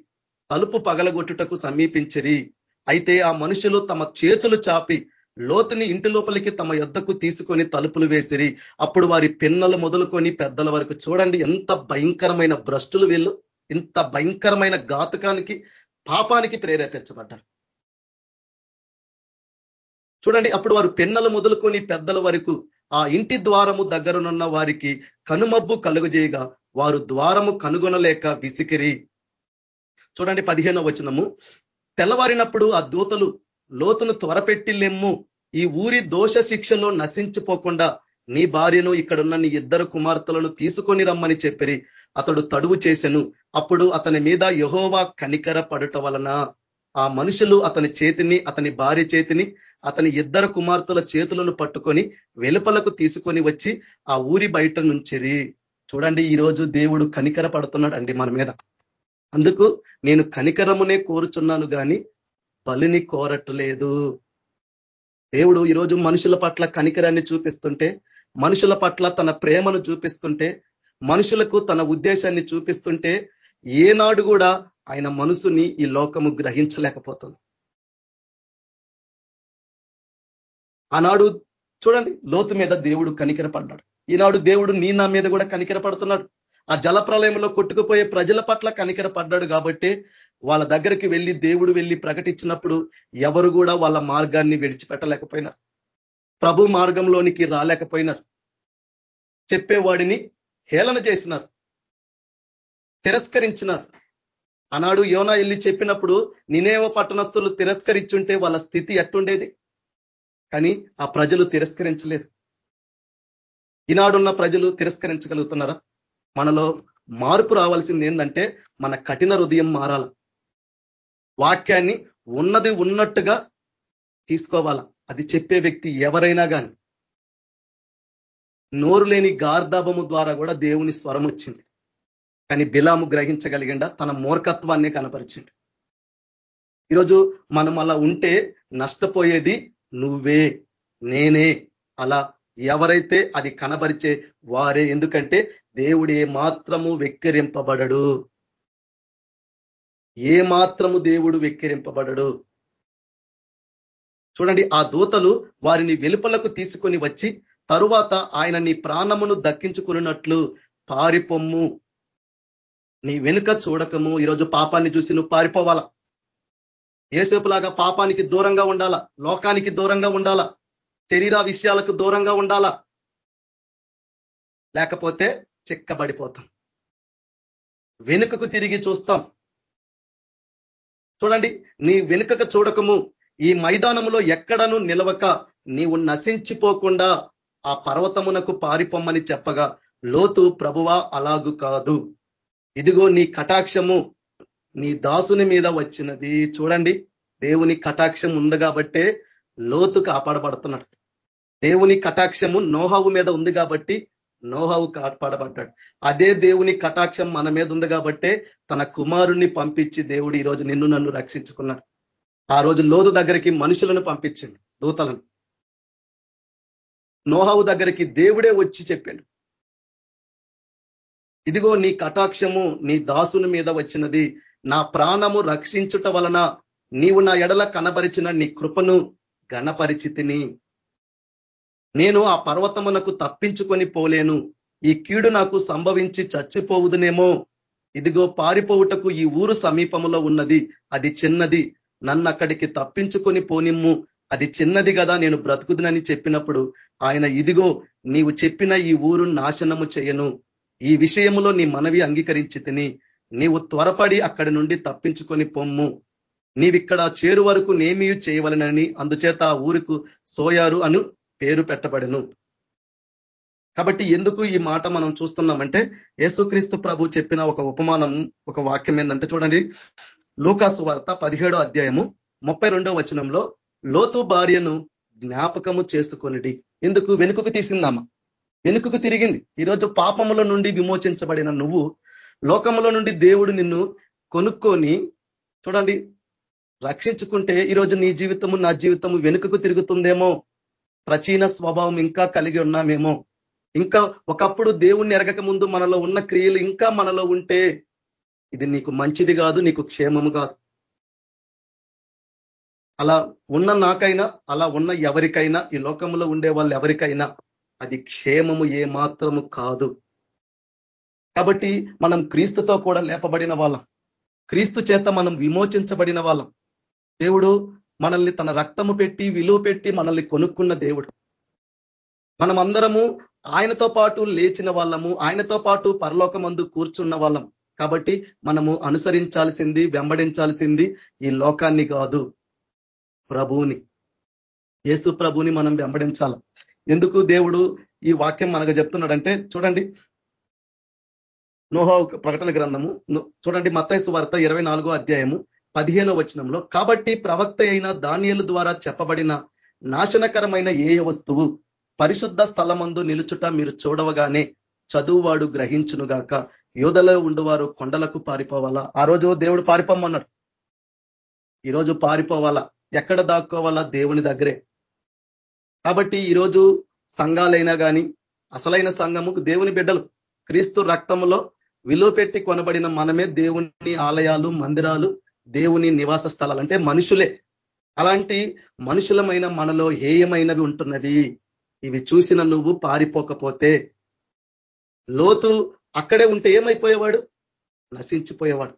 తలుపు పగలగొట్టుటకు సమీపించిరి. అయితే ఆ మనుషులు తమ చేతులు చాపి లోతుని ఇంటి లోపలికి తమ యొద్దకు తీసుకొని తలుపులు వేసిరి. అప్పుడు వారి పిన్నలు మొదలుకొని పెద్దల వరకు చూడండి ఎంత భయంకరమైన భ్రష్టులు వీళ్ళు. ఇంత భయంకరమైన ఘాతకానికి పాపానికి ప్రేరేపించబడ్డారు. చూడండి అప్పుడు వారు పెన్నలు మొదలుకొని పెద్దల వరకు ఆ ఇంటి ద్వారము దగ్గరనున్న వారికి కనుమబ్బు కలుగజేయగా వారు ద్వారము కనుగొనలేక విసికిరి. చూడండి పదిహేనో వచనము. తెల్లవారినప్పుడు ఆ దూతలు లోతును త్వరపెట్టిల్లెమ్ము. ఈ ఊరి దోష శిక్షలో నశించిపోకుండా నీ భార్యను ఇక్కడున్న నీ ఇద్దరు కుమార్తెలను తీసుకొని రమ్మని చెప్పిరి. అతడు తడువు చేసెను. అప్పుడు అతని మీద యహోవా కనికర పడుట వలన ఆ మనుషులు అతని చేతిని అతని భార్య చేతిని అతని ఇద్దరు కుమార్తెల చేతులను పట్టుకొని వెలుపలకు తీసుకొని వచ్చి ఆ ఊరి బయట నుంచిరి. చూడండి ఈరోజు దేవుడు కనికర పడుతున్నాడండి మన మీద. అందుకు నేను కనికరమునే కోరుచున్నాను కానీ బలిని కోరట్లేదు. దేవుడు ఈరోజు మనుషుల పట్ల కనికరాన్ని చూపిస్తుంటే మనుషుల పట్ల తన ప్రేమను చూపిస్తుంటే మనుషులకు తన ఉద్దేశాన్ని చూపిస్తుంటే ఏనాడు కూడా ఆయన మనసుని ఈ లోకము గ్రహించలేకపోతుంది. ఆనాడు చూడండి లోతు మీద దేవుడు కనికర పడ్డాడు ఈనాడు దేవుడు నీ నా మీద కూడా కనికర పడుతున్నాడు ఆ జల ప్రళయంలో కొట్టుకుపోయే ప్రజల పట్ల కనికర పడ్డాడు కాబట్టి వాళ్ళ దగ్గరికి వెళ్ళి దేవుడు వెళ్ళి ప్రకటించినప్పుడు ఎవరు కూడా వాళ్ళ మార్గాన్ని విడిచిపెట్టలేకపోయినారు. ప్రభు మార్గంలోనికి రాలేకపోయినారు. చెప్పేవాడిని హేళన చేసినారు. తిరస్కరించిన. ఆనాడు యోనా వెళ్ళి చెప్పినప్పుడు నినేవ పట్టణస్థులు తిరస్కరించుంటే వాళ్ళ స్థితి ఎట్టుండేది? కానీ ఆ ప్రజలు తిరస్కరించలేదు. ఈనాడున్న ప్రజలు తిరస్కరించగలుగుతున్నారా? మనలో మార్పు రావాల్సింది ఏంటంటే మన కఠిన హృదయం మారాల. వాక్యాన్ని ఉన్నది ఉన్నట్టుగా తీసుకోవాల. అది చెప్పే వ్యక్తి ఎవరైనా కానీ నోరు లేని గార్ధాభము ద్వారా కూడా దేవుని స్వరం వచ్చింది కానీ బిలాము గ్రహించగలిగిండా? తన మూర్ఖత్వాన్ని కనపరిచిండు. ఈరోజు మనం అలా ఉంటే నష్టపోయేది నువ్వే నేనే అలా ఎవరైతే అది కనబరిచే వారే. ఎందుకంటే దేవుడే మాత్రము వెక్కిరింపబడడు. ఏ మాత్రము దేవుడు వెక్కిరింపబడడు? చూడండి ఆ దూతలు వారిని వెలుపలకు తీసుకొని వచ్చి తరువాత ఆయన నీ ప్రాణమును దక్కించుకున్నట్లు పారిపొమ్ము. నీ వెనుక చూడకము. ఈరోజు పాపాన్ని చూసి నువ్వు పారిపోవాలా? ఏసేపులాగా పాపానికి దూరంగా ఉండాలా? లోకానికి దూరంగా ఉండాలా? శరీర విషయాలకు దూరంగా ఉండాలా? లేకపోతే చిక్కబడిపోతాం. వెనుకకు తిరిగి చూస్తాం. చూడండి నీ వెనుకకు చూడకము. ఈ మైదానములో ఎక్కడను నిలవక నీవు నశించిపోకుండా ఆ పర్వతమునకు పారిపోమ్మని చెప్పగా లోతు ప్రభువా అలాగు కాదు. ఇదిగో నీ కటాక్షము నీ దాసుని మీద వచ్చినది. చూడండి దేవుని కటాక్షం ఉంది కాబట్టే లోతు కాపాడబడుతున్నాడు. దేవుని కటాక్షము నోహావు మీద ఉంది కాబట్టి నోహావు కాపాడబడ్డాడు. అదే దేవుని కటాక్షం మన మీద ఉంది కాబట్టే తన కుమారుణ్ణి పంపించి దేవుడు ఈరోజు నిన్ను నన్ను రక్షించుకున్నాడు. ఆ రోజు లోతు దగ్గరికి మనుషులను పంపించింది దూతలను. నోహావు దగ్గరికి దేవుడే వచ్చి చెప్పాడు ఇదిగో నీ కటాక్షము నీ దాసుని మీద వచ్చినది. నా ప్రాణము రక్షించుట వలన నీవు నా ఎడల కనపరిచిన నీ కృపను గణపరిచితిని నేను ఆ పర్వతమునకు తప్పించుకొని పోలేను. ఈ కీడు నాకు సంభవించి చచ్చిపోవుదునేమో. ఇదిగో పారిపోవుటకు ఈ ఊరు సమీపములో ఉన్నది. అది చిన్నది. నన్ను అక్కడికి తప్పించుకొని పోనిమ్ము. అది చిన్నది కదా నేను బ్రతుకుదునని చెప్పినప్పుడు ఆయన ఇదిగో నీవు చెప్పిన ఈ ఊరు నాశనము చేయను. ఈ విషయంలో నీ మనవి అంగీకరించి తిని నీవు త్వరపడి అక్కడి నుండి తప్పించుకొని పొమ్ము. నీవిక్కడ చేరు వరకు నేమీ చేయవలనని అందుచేత ఆ ఊరుకు సోయారు అను పేరు పెట్టబడను. కాబట్టి ఎందుకు ఈ మాట మనం చూస్తున్నామంటే యేసుక్రీస్తు ప్రభు చెప్పిన ఒక ఉపమానం ఒక వాక్యం ఏంటంటే చూడండి. లూకాసు వార్త పదిహేడో అధ్యాయము ముప్పై వచనంలో లోతు భార్యను జ్ఞాపకము చేసుకొనిడి. ఎందుకు వెనుకకు తీసిందామా? వెనుకకు తిరిగింది. ఈరోజు పాపముల నుండి విమోచించబడిన నువ్వు లోకములో నుండి దేవుడు నిన్ను కొనుక్కొని చూడండి రక్షించుకుంటే ఈరోజు నీ జీవితము నా జీవితము వెనుకకు తిరుగుతుందేమో? ప్రాచీన స్వభావం ఇంకా కలిగి ఉన్నామేమో? ఇంకా ఒకప్పుడు దేవుణ్ణి ఎరగక ముందు మనలో ఉన్న క్రియలు ఇంకా మనలో ఉంటే ఇది నీకు మంచిది కాదు నీకు క్షేమము కాదు. అలా ఉన్న నాకైనా అలా ఉన్న ఎవరికైనా ఈ లోకంలో ఉండే వాళ్ళు ఎవరికైనా అది క్షేమము ఏ మాత్రము కాదు. కాబట్టి మనం క్రీస్తుతో కూడా లేపబడిన వాళ్ళం. క్రీస్తు చేత మనం విమోచించబడిన వాళ్ళం. దేవుడు మనల్ని తన రక్తము పెట్టి విలువ పెట్టి మనల్ని కొనుక్కున్న దేవుడు. మనమందరము ఆయనతో పాటు లేచిన వాళ్ళము ఆయనతో పాటు పరలోకమందు కూర్చున్న వాళ్ళం. కాబట్టి మనము అనుసరించాల్సింది వెంబడించాల్సింది ఈ లోకాన్ని కాదు ప్రభువుని. యేసు ప్రభుని మనం వెంబడించాలం. ఎందుకు దేవుడు ఈ వాక్యం మనకు చెప్తున్నాడంటే చూడండి. నోహో ప్రకటన గ్రంథము. చూడండి మత్తైసు వార్త ఇరవై అధ్యాయము పదిహేనో వచనంలో కాబట్టి ప్రవక్త అయిన ధాన్యాల ద్వారా చెప్పబడిన నాశనకరమైన ఏ వస్తువు పరిశుద్ధ స్థలమందు నిలుచుట మీరు చూడవగానే చదువువాడు గ్రహించునుగాక యోధలో ఉండువారు కొండలకు పారిపోవాలా? ఆ రోజు దేవుడు పారిపోమన్నాడు ఈరోజు పారిపోవాలా? ఎక్కడ దాక్కోవాలా? దేవుని దగ్గరే. కాబట్టి ఈరోజు సంఘాలైనా కానీ అసలైన సంఘముకు దేవుని బిడ్డలు క్రీస్తు రక్తములో విలువ పెట్టి కొనబడిన మనమే దేవుని ఆలయాలు మందిరాలు దేవుని నివాస స్థలాలు. అంటే మనుషులే. అలాంటి మనుషులమైన మనలో హేయమైనవి ఉంటున్నవి. ఇవి చూసిన నువ్వు పారిపోకపోతే. లోతు అక్కడే ఉంటే ఏమైపోయేవాడు? నశించిపోయేవాడు.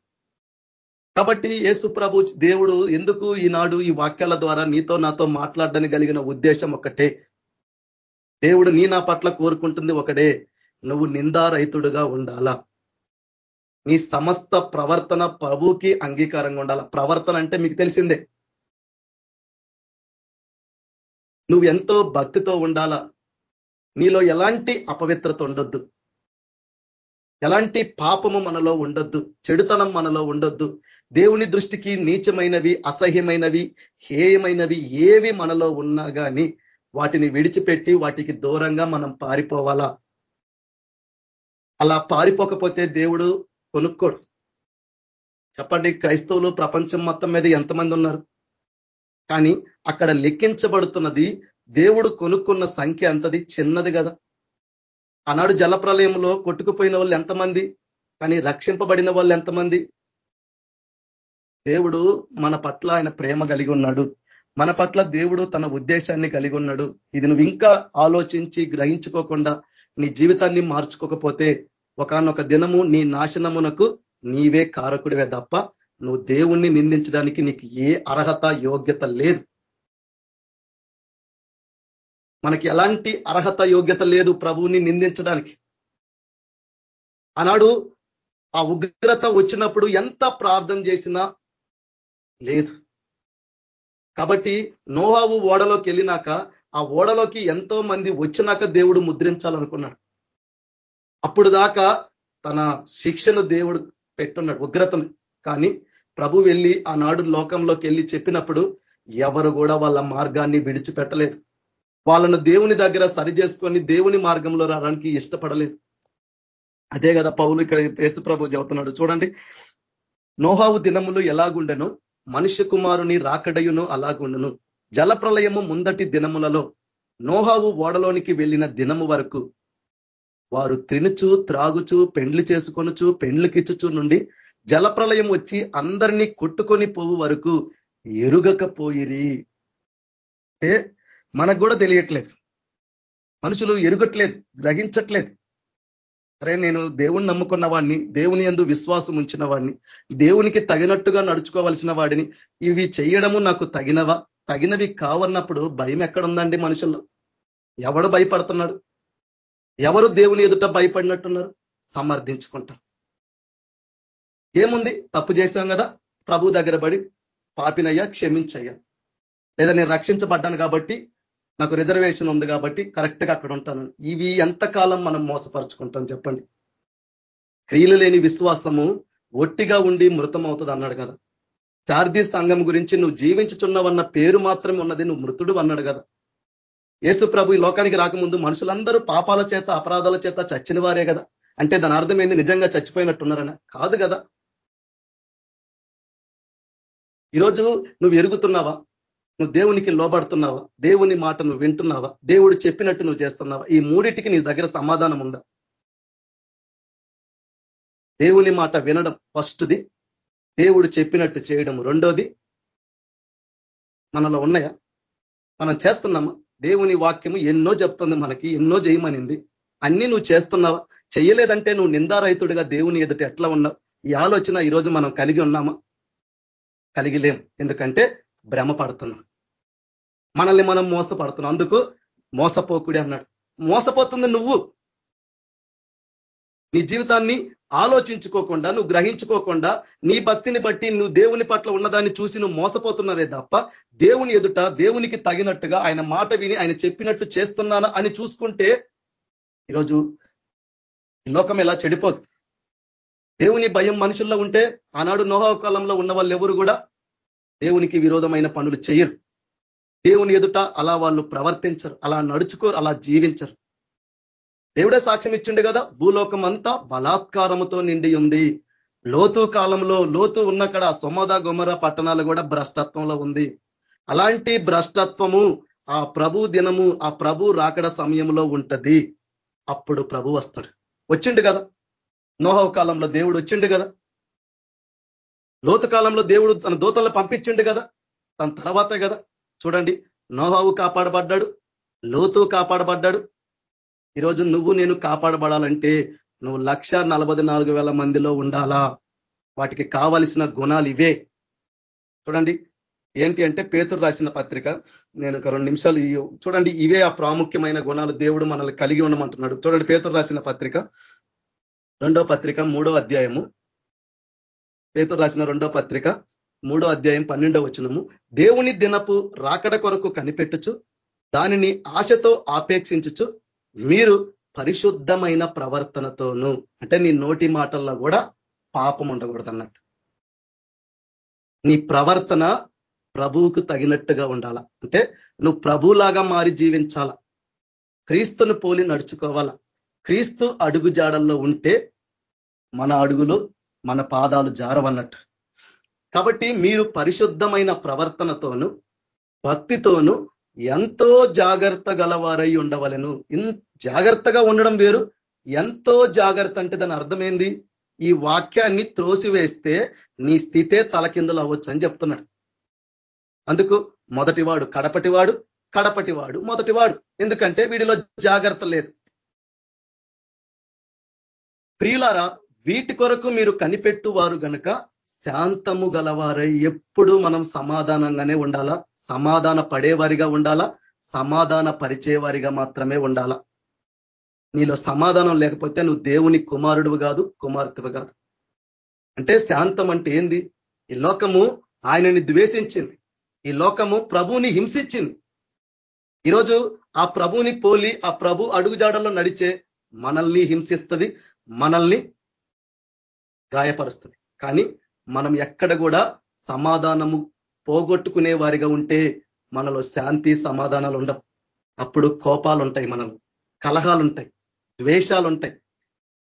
కాబట్టి యేసు ప్రభు దేవుడు ఎందుకు ఈనాడు ఈ వాక్యాల ద్వారా నీతో నాతో మాట్లాడడానికి కలిగిన ఉద్దేశం ఒకటే దేవుడు నీ నా పట్ల కోరుకుంటుంది ఒకడే నువ్వు నిందారైతుడుగా ఉండాలా? నీ సమస్త ప్రవర్తన ప్రభుకి అంగీకారంగా ఉండాల? ప్రవర్తన అంటే మీకు తెలిసిందే. నువ్వు ఎంతో భక్తితో ఉండాలా? నీలో ఎలాంటి అపవిత్రత ఉండొద్దు. ఎలాంటి పాపము మనలో ఉండొద్దు. చెడుతనం మనలో ఉండొద్దు. దేవుని దృష్టికి నీచమైనవి అసహ్యమైనవి హేయమైనవి ఏవి మనలో ఉన్నా కానీ వాటిని విడిచిపెట్టి వాటికి దూరంగా మనం పారిపోవాలా? అలా పారిపోకపోతే దేవుడు కొనుక్కోడు. చెప్పండి క్రైస్తవులు ప్రపంచం మొత్తం మీద ఎంతమంది ఉన్నారు? కానీ అక్కడ లెక్కించబడుతున్నది దేవుడు కొనుక్కున్న సంఖ్య అంతది చిన్నది కదా. ఆనాడు జలప్రలయంలో కొట్టుకుపోయిన వాళ్ళు ఎంతమంది? కానీ రక్షింపబడిన వాళ్ళు ఎంతమంది? దేవుడు మన పట్ల ఆయన ప్రేమ కలిగి ఉన్నాడు. మన పట్ల దేవుడు తన ఉద్దేశాన్ని కలిగి ఉన్నాడు. ఇది నువ్వు ఇంకా ఆలోచించి గ్రహించుకోకుండా నీ జీవితాన్ని మార్చుకోకపోతే ఒకనొక దినము నీ నాశనమునకు నీవే కారకుడివే తప్ప నువ్వు దేవుణ్ణి నిందించడానికి నీకు ఏ అర్హత యోగ్యత లేదు. మనకి ఎలాంటి అర్హత యోగ్యత లేదు ప్రభువుని నిందించడానికి. ఆనాడు ఆ ఉగ్రత వచ్చినప్పుడు ఎంత ప్రార్థన చేసినా లేదు. కాబట్టి నోవావు ఓడలోకి వెళ్ళినాక ఆ ఓడలోకి ఎంతో మంది వచ్చినాక దేవుడు ముద్రించాలనుకున్నాడు. అప్పుడు దాకా తన శిక్షను దేవుడు పెట్టున్నాడు ఉగ్రతను. కానీ ప్రభు వెళ్ళి ఆనాడు లోకంలోకి వెళ్ళి చెప్పినప్పుడు ఎవరు కూడా వాళ్ళ మార్గాన్ని విడిచిపెట్టలేదు. వాళ్ళను దేవుని దగ్గర సరి చేసుకొని దేవుని మార్గంలో రావడానికి ఇష్టపడలేదు. అదే కదా పౌలు ఇక్కడ పేసు ప్రభు చెబుతున్నాడు. చూడండి నోహావు దినములు ఎలాగుండెను మనుష్య కుమారుని రాకడయును అలాగుండును. జలప్రలయము ముందటి దినములలో నోహావు ఓడలోనికి వెళ్ళిన దినము వరకు వారు తినుచు త్రాగుచు పెండ్లు చేసుకొనుచు పెండ్లుకిచ్చుచు నుండి జలప్రలయం వచ్చి అందరినీ కొట్టుకొని పోవు వరకు ఎరుగకపోయిరి. అంటే మనకు కూడా తెలియట్లేదు. మనుషులు ఎరుగట్లేదు గ్రహించట్లేదు. అరే నేను దేవుణ్ణి నమ్ముకున్న వాడిని దేవుని ఎందు విశ్వాసం ఉంచిన వాడిని దేవునికి తగినట్టుగా నడుచుకోవాల్సిన వాడిని ఇవి చేయడము నాకు తగినవా? తగినవి కావన్నప్పుడు భయం ఎక్కడుందండి మనుషుల్లో? ఎవడు భయపడుతున్నాడు? ఎవరు దేవుని ఎదుట భయపడినట్టున్నారు? సమర్థించుకుంటారు. ఏముంది? తప్పు చేశాం కదా? ప్రభు దగ్గర పడి పాపినయ్యా క్షమించయ్యా. లేదా నేను రక్షించబడ్డాను కాబట్టి నాకు రిజర్వేషన్ ఉంది కాబట్టి కరెక్ట్గా అక్కడ ఉంటాను. ఇవి ఎంతకాలం మనం మోసపరుచుకుంటాం చెప్పండి. క్రియలు లేని విశ్వాసము ఒట్టిగా ఉండి మృతం అవుతుంది అన్నాడు కదా. చార్దీ సంఘం గురించి నువ్వు జీవించుచున్నవన్న పేరు మాత్రమే ఉన్నది నువ్వు మృతుడు అన్నాడు కదా. యేసు ప్రభు ఈ లోకానికి రాకముందు మనుషులందరూ పాపాల చేత అపరాధాల చేత చచ్చిన వారే కదా. అంటే దాని అర్థం ఏంది? నిజంగా చచ్చిపోయినట్టున్నారన. కాదు కదా. ఈరోజు నువ్వు ఎరుగుతున్నావా? నువ్వు దేవునికి లోబడుతున్నావా? దేవుని మాట నువ్వు వింటున్నావా? దేవుడు చెప్పినట్టు నువ్వు చేస్తున్నావా? ఈ మూడింటికి నీ దగ్గర సమాధానం ఉందా? దేవుని మాట వినడం ఫస్ట్ది. దేవుడు చెప్పినట్టు చేయడం రెండోది. మనలో ఉన్నాయా? మనం చేస్తున్నామా? దేవుని వాక్యము ఎన్నో చెప్తుంది మనకి ఎన్నో చేయమనింది. అన్ని నువ్వు చేస్తున్నావా? చేయలేదంటే నువ్వు నిందారహితుడిగా దేవుని ఎదుట ఎట్లా ఉన్నావు? ఈ ఆలోచన ఈరోజు మనం కలిగి ఉన్నామా? కలిగి లేం. ఎందుకంటే భ్రమ పడుతున్నాం మనల్ని మనం మోసపడుతున్నాం. అందుకు మోసపోకుడి అన్నాడు. మోసపోతుంది నువ్వు. నీ జీవితాన్ని ఆలోచించుకోకుండా నువ్వు గ్రహించుకోకుండా నీ భక్తిని బట్టి నువ్వు దేవుని పట్ల ఉన్నదాన్ని చూసి నువ్వు మోసపోతున్నవే తప్ప దేవుని ఎదుట దేవునికి తగినట్టుగా ఆయన మాట విని ఆయన చెప్పినట్టు చేస్తున్నానా అని చూసుకుంటే ఈరోజు లోకం ఎలా చెడిపోదు. దేవుని భయం మనుషుల్లో ఉంటే ఆనాడు నోహా కాలంలో ఉన్న వాళ్ళు ఎవరు కూడా దేవునికి విరోధమైన పనులు చేయరు. దేవుని ఎదుట అలా వాళ్ళు ప్రవర్తించరు అలా నడుచుకోరు అలా జీవించరు. దేవుడే సాక్ష్యం ఇచ్చిండు కదా భూలోకం అంతా బలాత్కారముతో నిండి ఉంది. లోతు కాలంలో లోతు ఉన్నక్కడ సొమద గుమర పట్టణాలు కూడా భ్రష్టత్వంలో ఉంది. అలాంటి భ్రష్టత్వము ఆ ప్రభు దినము ఆ ప్రభు రాకడ సమయంలో ఉంటది. అప్పుడు ప్రభు వస్తాడు. వచ్చిండు కదా? నోహవ కాలంలో దేవుడు వచ్చిండు కదా? లోతు కాలంలో దేవుడు తన దూతలను పంపించిండు కదా? తన తర్వాతే కదా? చూడండి నోహావు కాపాడబడ్డాడు లోతు కాపాడబడ్డాడు. ఈరోజు నువ్వు నేను కాపాడబడాలంటే నువ్వు లక్ష మందిలో ఉండాలా? వాటికి కావలసిన గుణాలు ఇవే. చూడండి ఏంటి అంటే పేతురు రాసిన పత్రిక నేను ఒక రెండు నిమిషాలు చూడండి ఇవే ఆ ప్రాముఖ్యమైన గుణాలు దేవుడు మనల్ని కలిగి ఉండమంటున్నాడు. చూడండి పేతురు రాసిన పత్రిక రెండో పత్రిక మూడో అధ్యాయము. పేతురు రాసిన రెండో పత్రిక మూడో అధ్యాయం పన్నెండో వచనము. దేవుని దినపు రాకడ కొరకు కనిపెట్టుచు దానిని ఆశతో ఆపేక్షించుచు మీరు పరిశుద్ధమైన ప్రవర్తనతోను అంటే నీ నోటి మాటల్లో కూడా పాపం ఉండకూడదు అన్నట్టు నీ ప్రవర్తన ప్రభువుకు తగినట్టుగా ఉండాల. అంటే నువ్వు ప్రభులాగా మారి జీవించాల. క్రీస్తును పోలి నడుచుకోవాలా. క్రీస్తు అడుగు జాడల్లో ఉంటే మన అడుగులు మన పాదాలు జారవన్నట్టు. కాబట్టి మీరు పరిశుద్ధమైన ప్రవర్తనతోను భక్తితోను ఎంతో జాగ్రత్త గలవారై ఉండవలను. జాగ్రత్తగా ఉండడం వేరు. ఎంతో జాగ్రత్త అంటే దాని అర్థమైంది? ఈ వాక్యాన్ని త్రోసివేస్తే నీ స్థితే తలకిందులు అవ్వచ్చు అని చెప్తున్నాడు. అందుకు మొదటివాడు కడపటివాడు కడపటివాడు మొదటివాడు. ఎందుకంటే వీడిలో జాగ్రత్త లేదు. ప్రియులారా వీటి కొరకు మీరు కనిపెట్టు వారు గనుక శాంతము గలవారై ఎప్పుడు మనం సమాధానంగానే ఉండాలా? సమాధాన పడేవారిగా ఉండాలా? సమాధాన పరిచేవారిగా మాత్రమే ఉండాలా? నీలో సమాధానం లేకపోతే నువ్వు దేవుని కుమారుడు కాదు కుమార్తెవు కాదు. అంటే శాంతం అంటే ఏంది? ఈ లోకము ఆయనని ద్వేషించింది. ఈ లోకము ప్రభుని హింసించింది. ఈరోజు ఆ ప్రభుని పోలి ఆ ప్రభు అడుగుజాడల్లో నడిచే మనల్ని హింసిస్తుంది మనల్ని గాయపరుస్తుంది. కానీ మనం ఎక్కడ కూడా సమాధానము పోగొట్టుకునే వారిగా ఉంటే మనలో శాంతి సమాధానాలు ఉండవు. అప్పుడు కోపాలు ఉంటాయి మనలో కలహాలు ఉంటాయి ద్వేషాలు ఉంటాయి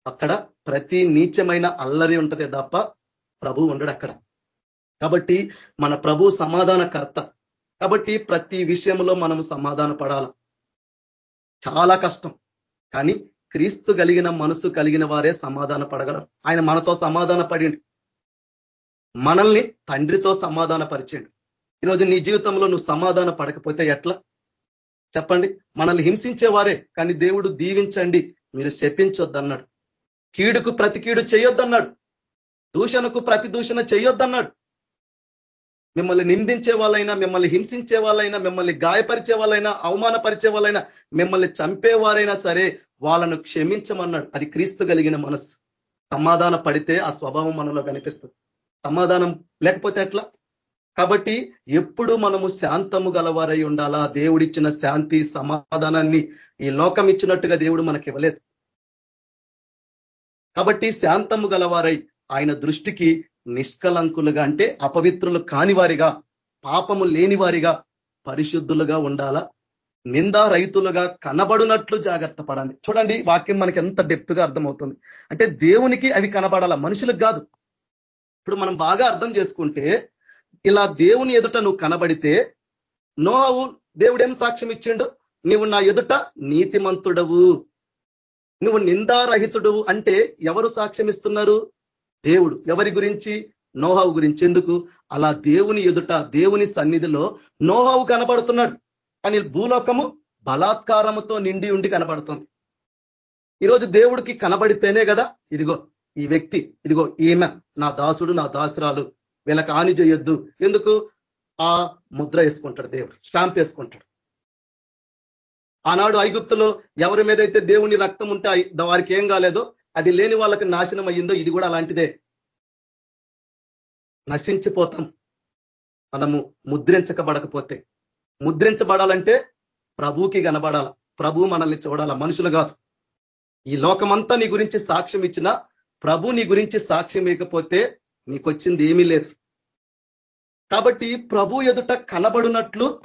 అక్కడ ప్రతి నీచమైన అల్లరి ఉంటదే తప్ప ప్రభు ఉండడు అక్కడ. కాబట్టి మన ప్రభు సమాధానకర్త. కాబట్టి ప్రతి విషయంలో మనం సమాధాన పడాల. చాలా కష్టం. కానీ క్రీస్తు కలిగిన మనసు కలిగిన వారే సమాధాన పడగలరు. ఆయన మనతో సమాధాన పడి మనల్ని తండ్రితో సమాధాన పరిచండు ఈరోజు నీ జీవితంలో నువ్వు సమాధాన పడకపోతే ఎట్లా? చెప్పండి. మనల్ని హింసించేవారే కానీ దేవుడు దీవించండి. మీరు శపించొద్దన్నాడు. కీడుకు ప్రతి కీడు చేయొద్దన్నాడు. దూషణకు ప్రతి దూషణ చేయొద్దన్నాడు. మిమ్మల్ని నిందించే వాళ్ళైనా మిమ్మల్ని హింసించే వాళ్ళైనా మిమ్మల్ని గాయపరిచే వాళ్ళైనా అవమానపరిచే వాళ్ళైనా మిమ్మల్ని చంపేవారైనా సరే వాళ్ళను క్షమించమన్నాడు. అది క్రీస్తు కలిగిన మనసు సమాధాన పడితే ఆ స్వభావం మనలో కనిపిస్తుంది. సమాధానం లేకపోతే ఎట్లా? కాబట్టి ఎప్పుడు మనము శాంతము గలవారై ఉండాలా? దేవుడిచ్చిన శాంతి సమాధానాన్ని ఈ లోకం ఇచ్చినట్టుగా దేవుడు మనకి ఇవ్వలేదు కాబట్టి శాంతము గలవారై ఆయన దృష్టికి నిష్కలంకులుగా అంటే అపవిత్రులు కానివారిగా పాపము లేనివారిగా పరిశుద్ధులుగా ఉండాలా? నిందా రైతులుగా కనబడినట్లు జాగ్రత్త పడాలి చూడండి వాక్యం మనకి ఎంత డెప్త్గా అర్థమవుతుంది. అంటే దేవునికి అవి కనబడాల? మనుషులకు కాదు. ఇప్పుడు మనం బాగా అర్థం చేసుకుంటే ఇలా దేవుని ఎదుట నువ్వు కనబడితే నోహవు దేవుడేం సాక్ష్యం ఇచ్చిండు? నువ్వు నా ఎదుట నీతిమంతుడవు. నువ్వు నిందారహితుడు అంటే ఎవరు సాక్ష్యం ఇస్తున్నారు? దేవుడు. ఎవరి గురించి? నోహావు గురించి. ఎందుకు? అలా దేవుని ఎదుట దేవుని సన్నిధిలో నోహావు కనబడుతున్నాడు. కానీ భూలోకము బలాత్కారముతో నిండి ఉండి కనబడుతుంది. ఈరోజు దేవుడికి కనబడితేనే కదా ఇదిగో ఈ వ్యక్తి ఇదిగో ఈమె నా దాసుడు నా దాసురాలు వీళ్ళకి హాని చేయొద్దు. ఎందుకు? ఆ ముద్ర వేసుకుంటాడు దేవుడు స్టాంప్ వేసుకుంటాడు. ఆనాడు ఐగుప్తులో ఎవరి మీద అయితే దేవుని రక్తం ఉంటే వారికి ఏం కాలేదో అది లేని వాళ్ళకి నాశనం అయ్యిందో ఇది కూడా అలాంటిదే. నశించిపోతాం. మనము ముద్రించకబడకపోతే. ముద్రించబడాలంటే ప్రభువుకి కనబడాల. ప్రభు మనల్ని చూడాల. మనుషులు కాదు. ఈ లోకమంతా నీ గురించి సాక్ష్యం ఇచ్చిన ప్రభు నీ గురించి సాక్ష్యం ఇవ్వకపోతే నీకొచ్చింది ఏమీ లేదు. కాబట్టి ప్రభు ఎదుట కనబడినట్లు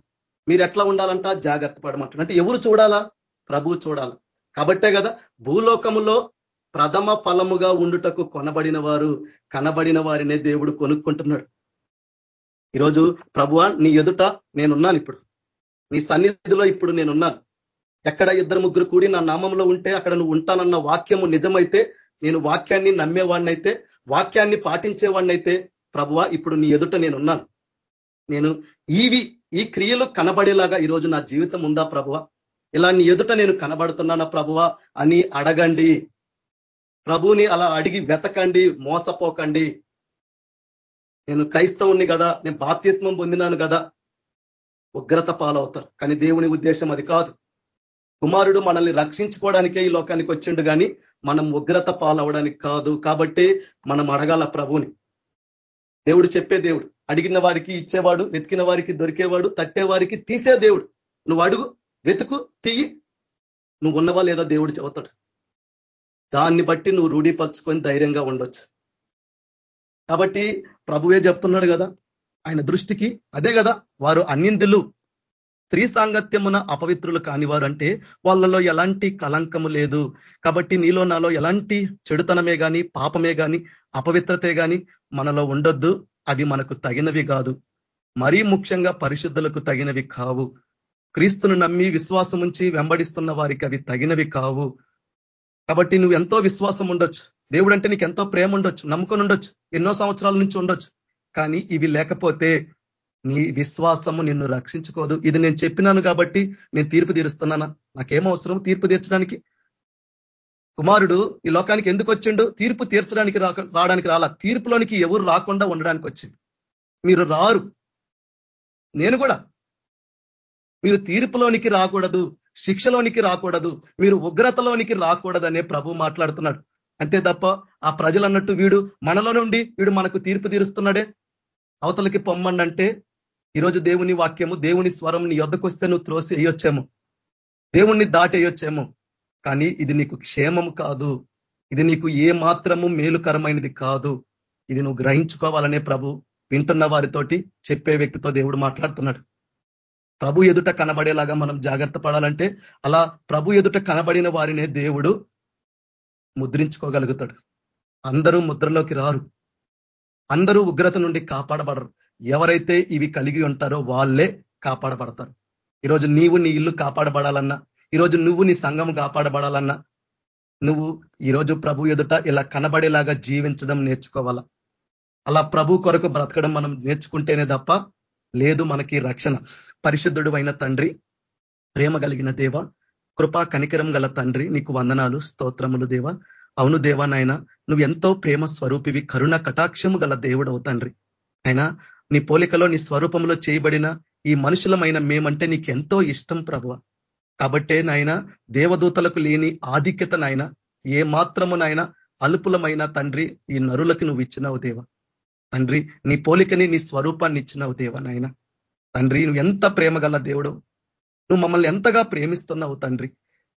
మీరు ఎట్లా ఉండాలంట? జాగ్రత్త పడమంటారు అంటే ఎవరు చూడాలా? ప్రభు చూడాలి. కాబట్టే కదా భూలోకములో ప్రథమ ఫలముగా ఉండుటకు కొనబడిన వారు కనబడిన వారినే దేవుడు కొనుక్కుంటున్నాడు. ఈరోజు ప్రభువ నీ ఎదుట నేనున్నాను ఇప్పుడు. నీ సన్నిధిలో ఇప్పుడు నేనున్నాను. ఎక్కడ ఇద్దరు ముగ్గురు కూడి నా నామంలో ఉంటే అక్కడ నువ్వు ఉంటానన్న వాక్యము నిజమైతే నేను వాక్యాన్ని నమ్మేవాడినైతే వాక్యాన్ని పాటించేవాడినైతే ప్రభువ ఇప్పుడు నీ ఎదుట నేనున్నాను. నేను ఈవి ఈ క్రియలు కనబడేలాగా ఈరోజు నా జీవితం ఉందా ప్రభువ? ఇలా నీ ఎదుట నేను కనబడుతున్నానా ప్రభువ? అని అడగండి. ప్రభుని అలా అడిగి వెతకండి మోసపోకండి. నేను క్రైస్తవుని కదా నేను బాప్తిస్మం పొందినాను కదా. ఉగ్రత పాలవుతారు. కానీ దేవుని ఉద్దేశం అది కాదు. కుమారుడు మనల్ని రక్షించుకోవడానికే ఈ లోకానికి వచ్చిండు కానీ మనం ఉగ్రత పాలవడానికి కాదు కాబట్టి మనం అడగాల ప్రభుని దేవుడు చెప్పే దేవుడు. అడిగిన వారికి ఇచ్చేవాడు వెతికిన వారికి దొరికేవాడు తట్టేవారికి తీసే దేవుడు. నువ్వు అడుగు వెతుకు తీయి. నువ్వు ఉన్నవా లేదా దేవుడు చెబుతాడు. దాన్ని బట్టి నువ్వు రూఢీపరచుకొని ధైర్యంగా ఉండొచ్చు. కాబట్టి ప్రభువే చెప్తున్నాడు కదా ఆయన దృష్టికి అదే కదా వారు అన్నిందులు స్త్రీ సాంగత్యమున అపవిత్రులు కానివారు అంటే వాళ్ళలో ఎలాంటి కలంకము లేదు. కాబట్టి నీలో నాలో ఎలాంటి చెడుతనమే కానీ పాపమే కానీ అపవిత్రతే కానీ మనలో ఉండొద్దు. అవి మనకు తగినవి కాదు. మరీ ముఖ్యంగా పరిశుద్ధులకు తగినవి కావు. క్రీస్తును నమ్మి విశ్వాసం ఉంచి వెంబడిస్తున్న వారికి అవి తగినవి కావు. కాబట్టి నువ్వు ఎంతో విశ్వాసం ఉండొచ్చు. దేవుడు అంటే నీకు ఎంతో ప్రేమ ఉండొచ్చు నమ్ముకొని ఉండొచ్చు ఎన్నో సంవత్సరాల నుంచి ఉండొచ్చు. కానీ ఇవి లేకపోతే నీ విశ్వాసము నిన్ను రక్షించుకోదు. ఇది నేను చెప్పినాను కాబట్టి నేను తీర్పు తీరుస్తున్నానా? నాకేం అవసరం తీర్పు తీర్చడానికి? కుమారుడు ఈ లోకానికి ఎందుకు వచ్చిండు? తీర్పు తీర్చడానికి రావడానికి రాలా. తీర్పులోనికి ఎవరు రాకుండా ఉండడానికి వచ్చింది మీరు రారు. నేను కూడా. మీరు తీర్పులోనికి రాకూడదు శిక్షలోనికి రాకూడదు మీరు ఉగ్రతలోనికి రాకూడదనే ప్రభు మాట్లాడుతున్నాడు. అంతే తప్ప ఆ ప్రజలు అన్నట్టు వీడు మనలో నుండి వీడు మనకు తీర్పు తీరుస్తున్నాడే? అవతలకి పొమ్మండంటే ఈరోజు దేవుని వాక్యము దేవుని స్వరం నీ వద్దకొస్తే నువ్వు త్రోసి వేయొచ్చేమో. దేవుణ్ణి దాటేయొచ్చేమో. కానీ ఇది నీకు క్షేమం కాదు. ఇది నీకు ఏ మాత్రము మేలుకరమైనది కాదు. ఇది నువ్వు గ్రహించుకోవాలనే ప్రభు వింటున్న వారితోటి చెప్పే వ్యక్తితో దేవుడు మాట్లాడుతున్నాడు. ప్రభు ఎదుట కనబడేలాగా మనం జాగ్రత్త పడాలంటే అలా ప్రభు ఎదుట కనబడిన వారినే దేవుడు ముద్రించుకోగలుగుతాడు. అందరూ ముద్రలోకి రారు. అందరూ ఉగ్రత నుండి కాపాడబడరు. ఎవరైతే ఇవి కలిగి ఉంటారో వాళ్ళే కాపాడబడతారు. ఈరోజు నీవు నీ ఇల్లు కాపాడబడాలన్నా ఈరోజు నువ్వు నీ సంఘం కాపాడబడాలన్నా నువ్వు ఈరోజు ప్రభు ఎదుట ఇలా కనబడేలాగా జీవించడం నేర్చుకోవాలా? అలా ప్రభు కొరకు బ్రతకడం మనం నేర్చుకుంటేనే తప్ప లేదు మనకి రక్షణ. పరిశుద్ధుడు అయిన తండ్రి ప్రేమ కలిగిన దేవ కృపా కనికరం గల తండ్రి నీకు వందనాలు స్తోత్రములు దేవ. అవును దేవా నాయన నువ్వు ఎంతో ప్రేమ స్వరూపివి కరుణ కటాక్షము గల దేవుడవు తండ్రి. అయినా నీ పోలికలో నీ స్వరూపంలో చేయబడిన ఈ మనుషులమైన మేమంటే నీకు ఎంతో ఇష్టం ప్రభు. కాబట్టే నాయన దేవదూతలకు లేని ఆధిక్యత నాయన ఏ మాత్రము నాయన అల్పులమైన తండ్రి ఈ నరులకు నువ్వు ఇచ్చినావు దేవ. తండ్రి నీ పోలికని నీ స్వరూపాన్ని ఇచ్చినావు దేవ నాయన. తండ్రి నువ్వు ఎంత ప్రేమ దేవుడు నువ్వు మమ్మల్ని ఎంతగా ప్రేమిస్తున్నావు తండ్రి.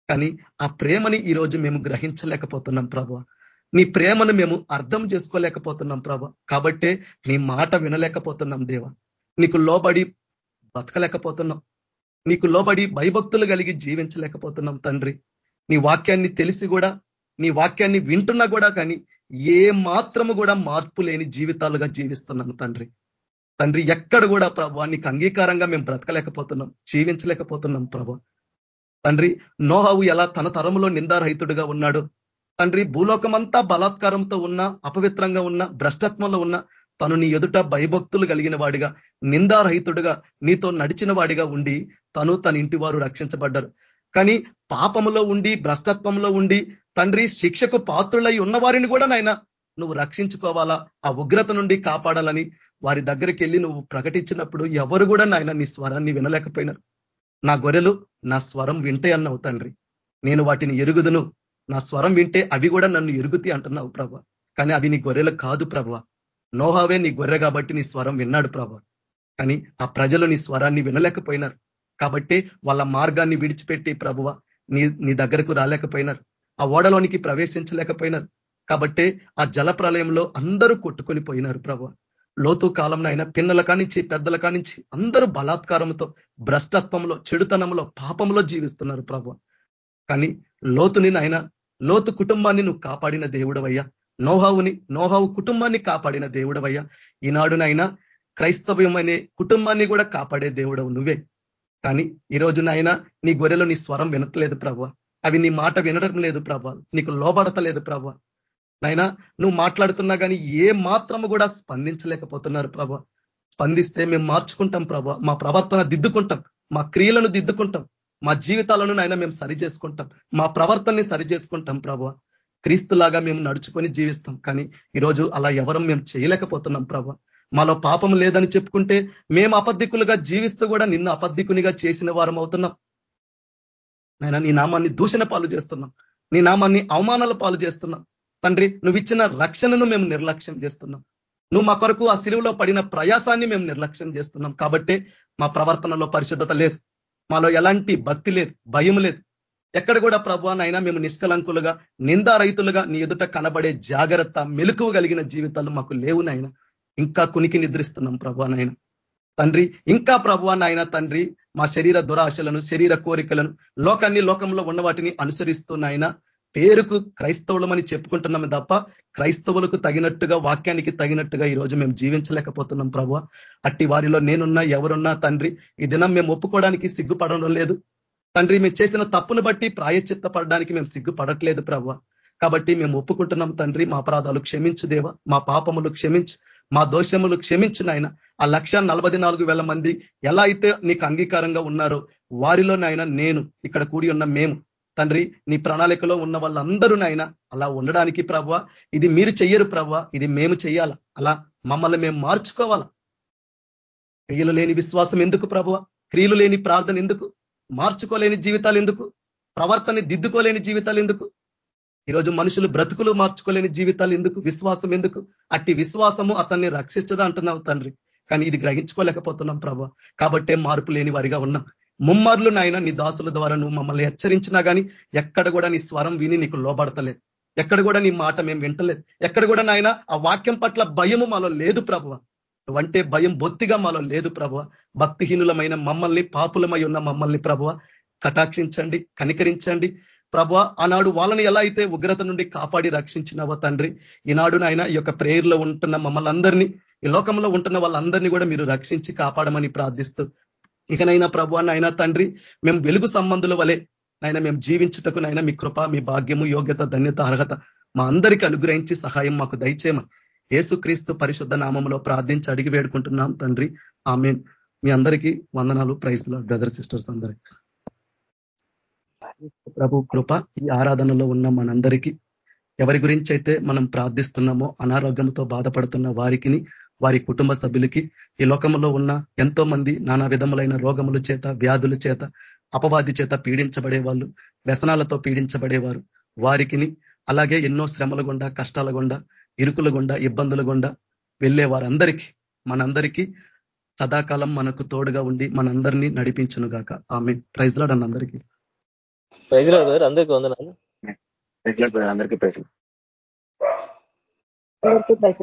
కానీ ఆ ప్రేమని ఈరోజు మేము గ్రహించలేకపోతున్నాం ప్రభు. నీ ప్రేమను మేము అర్థం చేసుకోలేకపోతున్నాం ప్రభ. కాబట్టే నీ మాట వినలేకపోతున్నాం దేవ. నీకు లోబడి బతకలేకపోతున్నాం. నీకు లోబడి భయభక్తులు కలిగి జీవించలేకపోతున్నాం తండ్రి. నీ వాక్యాన్ని తెలిసి కూడా నీ వాక్యాన్ని వింటున్నా కూడా కానీ ఏ మాత్రము కూడా మార్పు లేని జీవితాలుగా జీవిస్తున్నాం తండ్రి. తండ్రి ఎక్కడ కూడా ప్రభు నీకు అంగీకారంగా మేము బ్రతకలేకపోతున్నాం జీవించలేకపోతున్నాం ప్రభు. తండ్రి నోహావు ఎలా తన తరములో నిందారహితుడుగా ఉన్నాడు తండ్రి భూలోకమంతా బలాత్కారంతో ఉన్న అపవిత్రంగా ఉన్న భ్రష్టత్వంలో ఉన్న తను నీ ఎదుట భయభక్తులు కలిగిన వాడిగా నిందారహితుడుగా నీతో నడిచిన వాడిగా ఉండి తను తన ఇంటి వారు రక్షించబడ్డారు. కానీ పాపములో ఉండి భ్రష్టత్వంలో ఉండి తండ్రి శిక్షకు పాత్రులై ఉన్న వారిని కూడా నాయన నువ్వు రక్షించుకోవాలా? ఆ ఉగ్రత నుండి కాపాడాలని వారి దగ్గరికి వెళ్ళి నువ్వు ప్రకటించినప్పుడు ఎవరు కూడా నాయన నీ స్వరాన్ని వినలేకపోయినారు. నా గొర్రెలు నా స్వరం వింటే అన్నావు తండ్రి. నేను వాటిని ఎరుగుదును. నా స్వరం వింటే అవి కూడా నన్ను ఎరుగుతి అంటున్నావు ప్రభ. కానీ అవి నీ గొర్రెలు కాదు ప్రభ. నోహావే నీ గొర్రె కాబట్టి నీ స్వరం విన్నాడు ప్రభ. కానీ ఆ ప్రజలు నీ స్వరాన్ని వినలేకపోయినారు. కాబట్టి వాళ్ళ మార్గాన్ని విడిచిపెట్టి ప్రభువ నీ నీ దగ్గరకు రాలేకపోయినారు. ఆ ఓడలోనికి ప్రవేశించలేకపోయినారు. కాబట్టి ఆ జల ప్రళయంలో అందరూ కొట్టుకొని పోయినారు ప్రభు. లోతు కాలంలో అయినా పిన్నల కానించి పెద్దల కానించి అందరూ బలాత్కారంతో భ్రష్టత్వంలో చెడుతనంలో పాపంలో జీవిస్తున్నారు ప్రభు. కానీ లోతుని నాయన లోతు కుటుంబాన్ని నువ్వు కాపాడిన దేవుడవయ్యా. నోహావుని నోహావు కుటుంబాన్ని కాపాడిన దేవుడవయ్యా. ఈనాడునైనా క్రైస్తవ్యం అనే కుటుంబాన్ని కూడా కాపాడే దేవుడవు నువ్వే. కానీ ఈ రోజు నీ గొర్రెలో నీ స్వరం వినట్లేదు ప్రభు అవి నీ మాట వినడం లేదు ప్రభా నీకు లోబడతలేదు ప్రభు నైనా నువ్వు మాట్లాడుతున్నా కానీ ఏ మాత్రము కూడా స్పందించలేకపోతున్నారు ప్రభా స్పందిస్తే మేము మార్చుకుంటాం ప్రభా మా ప్రవర్తన దిద్దుకుంటాం. మా క్రియలను దిద్దుకుంటాం. మా జీవితాలను నాయన మేము సరి చేసుకుంటాం. మా ప్రవర్తనని సరి చేసుకుంటాం ప్రభు. క్రీస్తులాగా మేము నడుచుకొని జీవిస్తాం. కానీ ఈరోజు అలా ఎవరం మేము చేయలేకపోతున్నాం ప్రభు. మాలో పాపం లేదని చెప్పుకుంటే మేము అపద్ధికులుగా జీవిస్తూ కూడా నిన్ను అపద్ధికునిగా చేసిన వారం అవుతున్నాం. నాయన నీ నామాన్ని దూషణ పాలు చేస్తున్నాం. నీ నామాన్ని అవమానాల పాలు చేస్తున్నాం. తండ్రి నువ్వు ఇచ్చిన రక్షణను మేము నిర్లక్ష్యం చేస్తున్నాం. నువ్వు మా కొరకు ఆ సిలువలో పడిన ప్రయాసాన్ని మేము నిర్లక్ష్యం చేస్తున్నాం. కాబట్టి మా ప్రవర్తనలో పరిశుద్ధత లేదు. మాలో ఎలాంటి భక్తి లేదు భయం లేదు. ఎక్కడ కూడా ప్రభానైనా మేము నిష్కలంకులుగా నిందారహితులుగా నీ ఎదుట కనబడే జాగ్రత్త మెలుకువ కలిగిన జీవితాలు మాకు లేవు నాయన. ఇంకా కునికి నిద్రిస్తున్నాం ప్రభానైనా తండ్రి ఇంకా ప్రభువానైనా తండ్రి మా శరీర దురాశలను శరీర కోరికలను లోకాన్ని లోకంలో ఉన్న వాటిని అనుసరిస్తున్నాయినా పేరుకు క్రైస్తవులమని చెప్పుకుంటున్నామే తప్ప క్రైస్తవులకు తగినట్టుగా వాక్యానికి తగినట్టుగా ఈరోజు మేము జీవించలేకపోతున్నాం ప్రభు. అట్టి వారిలో నేనున్నా ఎవరున్నా తండ్రి ఈ దినం మేము ఒప్పుకోవడానికి సిగ్గుపడడం లేదు. తండ్రి మేము చేసిన తప్పును బట్టి ప్రాయచిత్త పడడానికి మేము సిగ్గుపడట్లేదు ప్రభు. కాబట్టి మేము ఒప్పుకుంటున్నాం తండ్రి మా అపరాధాలు క్షమించు దేవ మా పాపములు క్షమించు మా దోషములు క్షమించు నాయన. ఆ లక్ష మంది ఎలా అయితే నీకు అంగీకారంగా ఉన్నారో వారిలో నాయన నేను ఇక్కడ కూడి ఉన్న మేము తండ్రి నీ ప్రణాళికలో ఉన్న వాళ్ళందరూ నాయన అలా ఉండడానికి ప్రభ ఇది మీరు చెయ్యరు ప్రభ ఇది మేము చెయ్యాల? అలా మమ్మల్ని మేము మార్చుకోవాలా? క్రియలు లేని విశ్వాసం ఎందుకు ప్రభువ? క్రియలు లేని ప్రార్థన ఎందుకు? మార్చుకోలేని జీవితాలు ఎందుకు? ప్రవర్తన దిద్దుకోలేని జీవితాలు ఎందుకు? ఈరోజు మనుషులు బ్రతుకులు మార్చుకోలేని జీవితాలు ఎందుకు? విశ్వాసం ఎందుకు? అట్టి విశ్వాసము అతన్ని రక్షించదా అంటున్నావు తండ్రి. కానీ ఇది గ్రహించుకోలేకపోతున్నాం ప్రభ కాబట్టే మార్పు లేని వారిగా ఉన్నాం. ముమ్మార్లు నాయన నీ దాసుల ద్వారా నువ్వు మమ్మల్ని హెచ్చరించినా కానీ ఎక్కడ కూడా నీ స్వరం విని నీకు లోబడతలేదు. ఎక్కడ కూడా నీ మాట మేము వింటలేదు. ఎక్కడ కూడా నాయన ఆ వాక్యం పట్ల భయము మాలో లేదు ప్రభువ. నువ్వంటే భయం బొత్తిగా మాలో లేదు ప్రభువ. భక్తిహీనులమైన మమ్మల్ని పాపులమై ఉన్న మమ్మల్ని ప్రభువ కటాక్షించండి కనికరించండి. ప్రభ ఆనాడు వాళ్ళని ఎలా అయితే ఉగ్రత నుండి కాపాడి రక్షించినవో తండ్రి ఈనాడు నాయన ఈ యొక్క ప్రేయర్లో ఉంటున్న మమ్మల్ని అందరినీ ఈ లోకంలో ఉంటున్న వాళ్ళందరినీ కూడా మీరు రక్షించి కాపాడమని ప్రార్థిస్తూ ఇకనైనా ప్రభు అయినా తండ్రి మేము వెలుగు సంబంధుల వలె నాయన మేము జీవించుటకు నైనా మీ కృప మీ భాగ్యము యోగ్యత ధన్యత అర్హత మా అందరికీ అనుగ్రహించి సహాయం మాకు దయచేయమని ఏసుక్రీస్తు పరిశుద్ధ నామంలో ప్రార్థించి అడిగి వేడుకుంటున్నాం తండ్రి. ఆమె మీ అందరికీ వందనాలు. ప్రైజ్లు బ్రదర్ సిస్టర్స్ అందరికీ. ప్రభు కృప ఈ ఆరాధనలో ఉన్న మనందరికీ. ఎవరి గురించి అయితే మనం ప్రార్థిస్తున్నామో అనారోగ్యంతో బాధపడుతున్న వారికి వారి కుటుంబ సభ్యులకి ఈ లోకంలో ఉన్న ఎంతో మంది నానా విధములైన రోగముల చేత వ్యాధుల చేత అపవాది చేత పీడించబడే వాళ్ళు వ్యసనాలతో పీడించబడేవారు. వారికి అలాగే ఎన్నో శ్రమల గుండా కష్టాల గుండా ఇరుకుల గుండా ఇబ్బందుల గుండా వెళ్ళే వారందరికీ మనందరికీ సదాకాలం మనకు తోడుగా ఉండి మనందరినీ నడిపించను గాక ఆమె ప్రైజ్ లాడ్ అందరికీ ప్రైజ్ లాడ్ అందరికీ వందనాలు. ప్రైజ్ లాడ్ అందరికీ ప్రైజ్ అందరికీ ప్రైజ్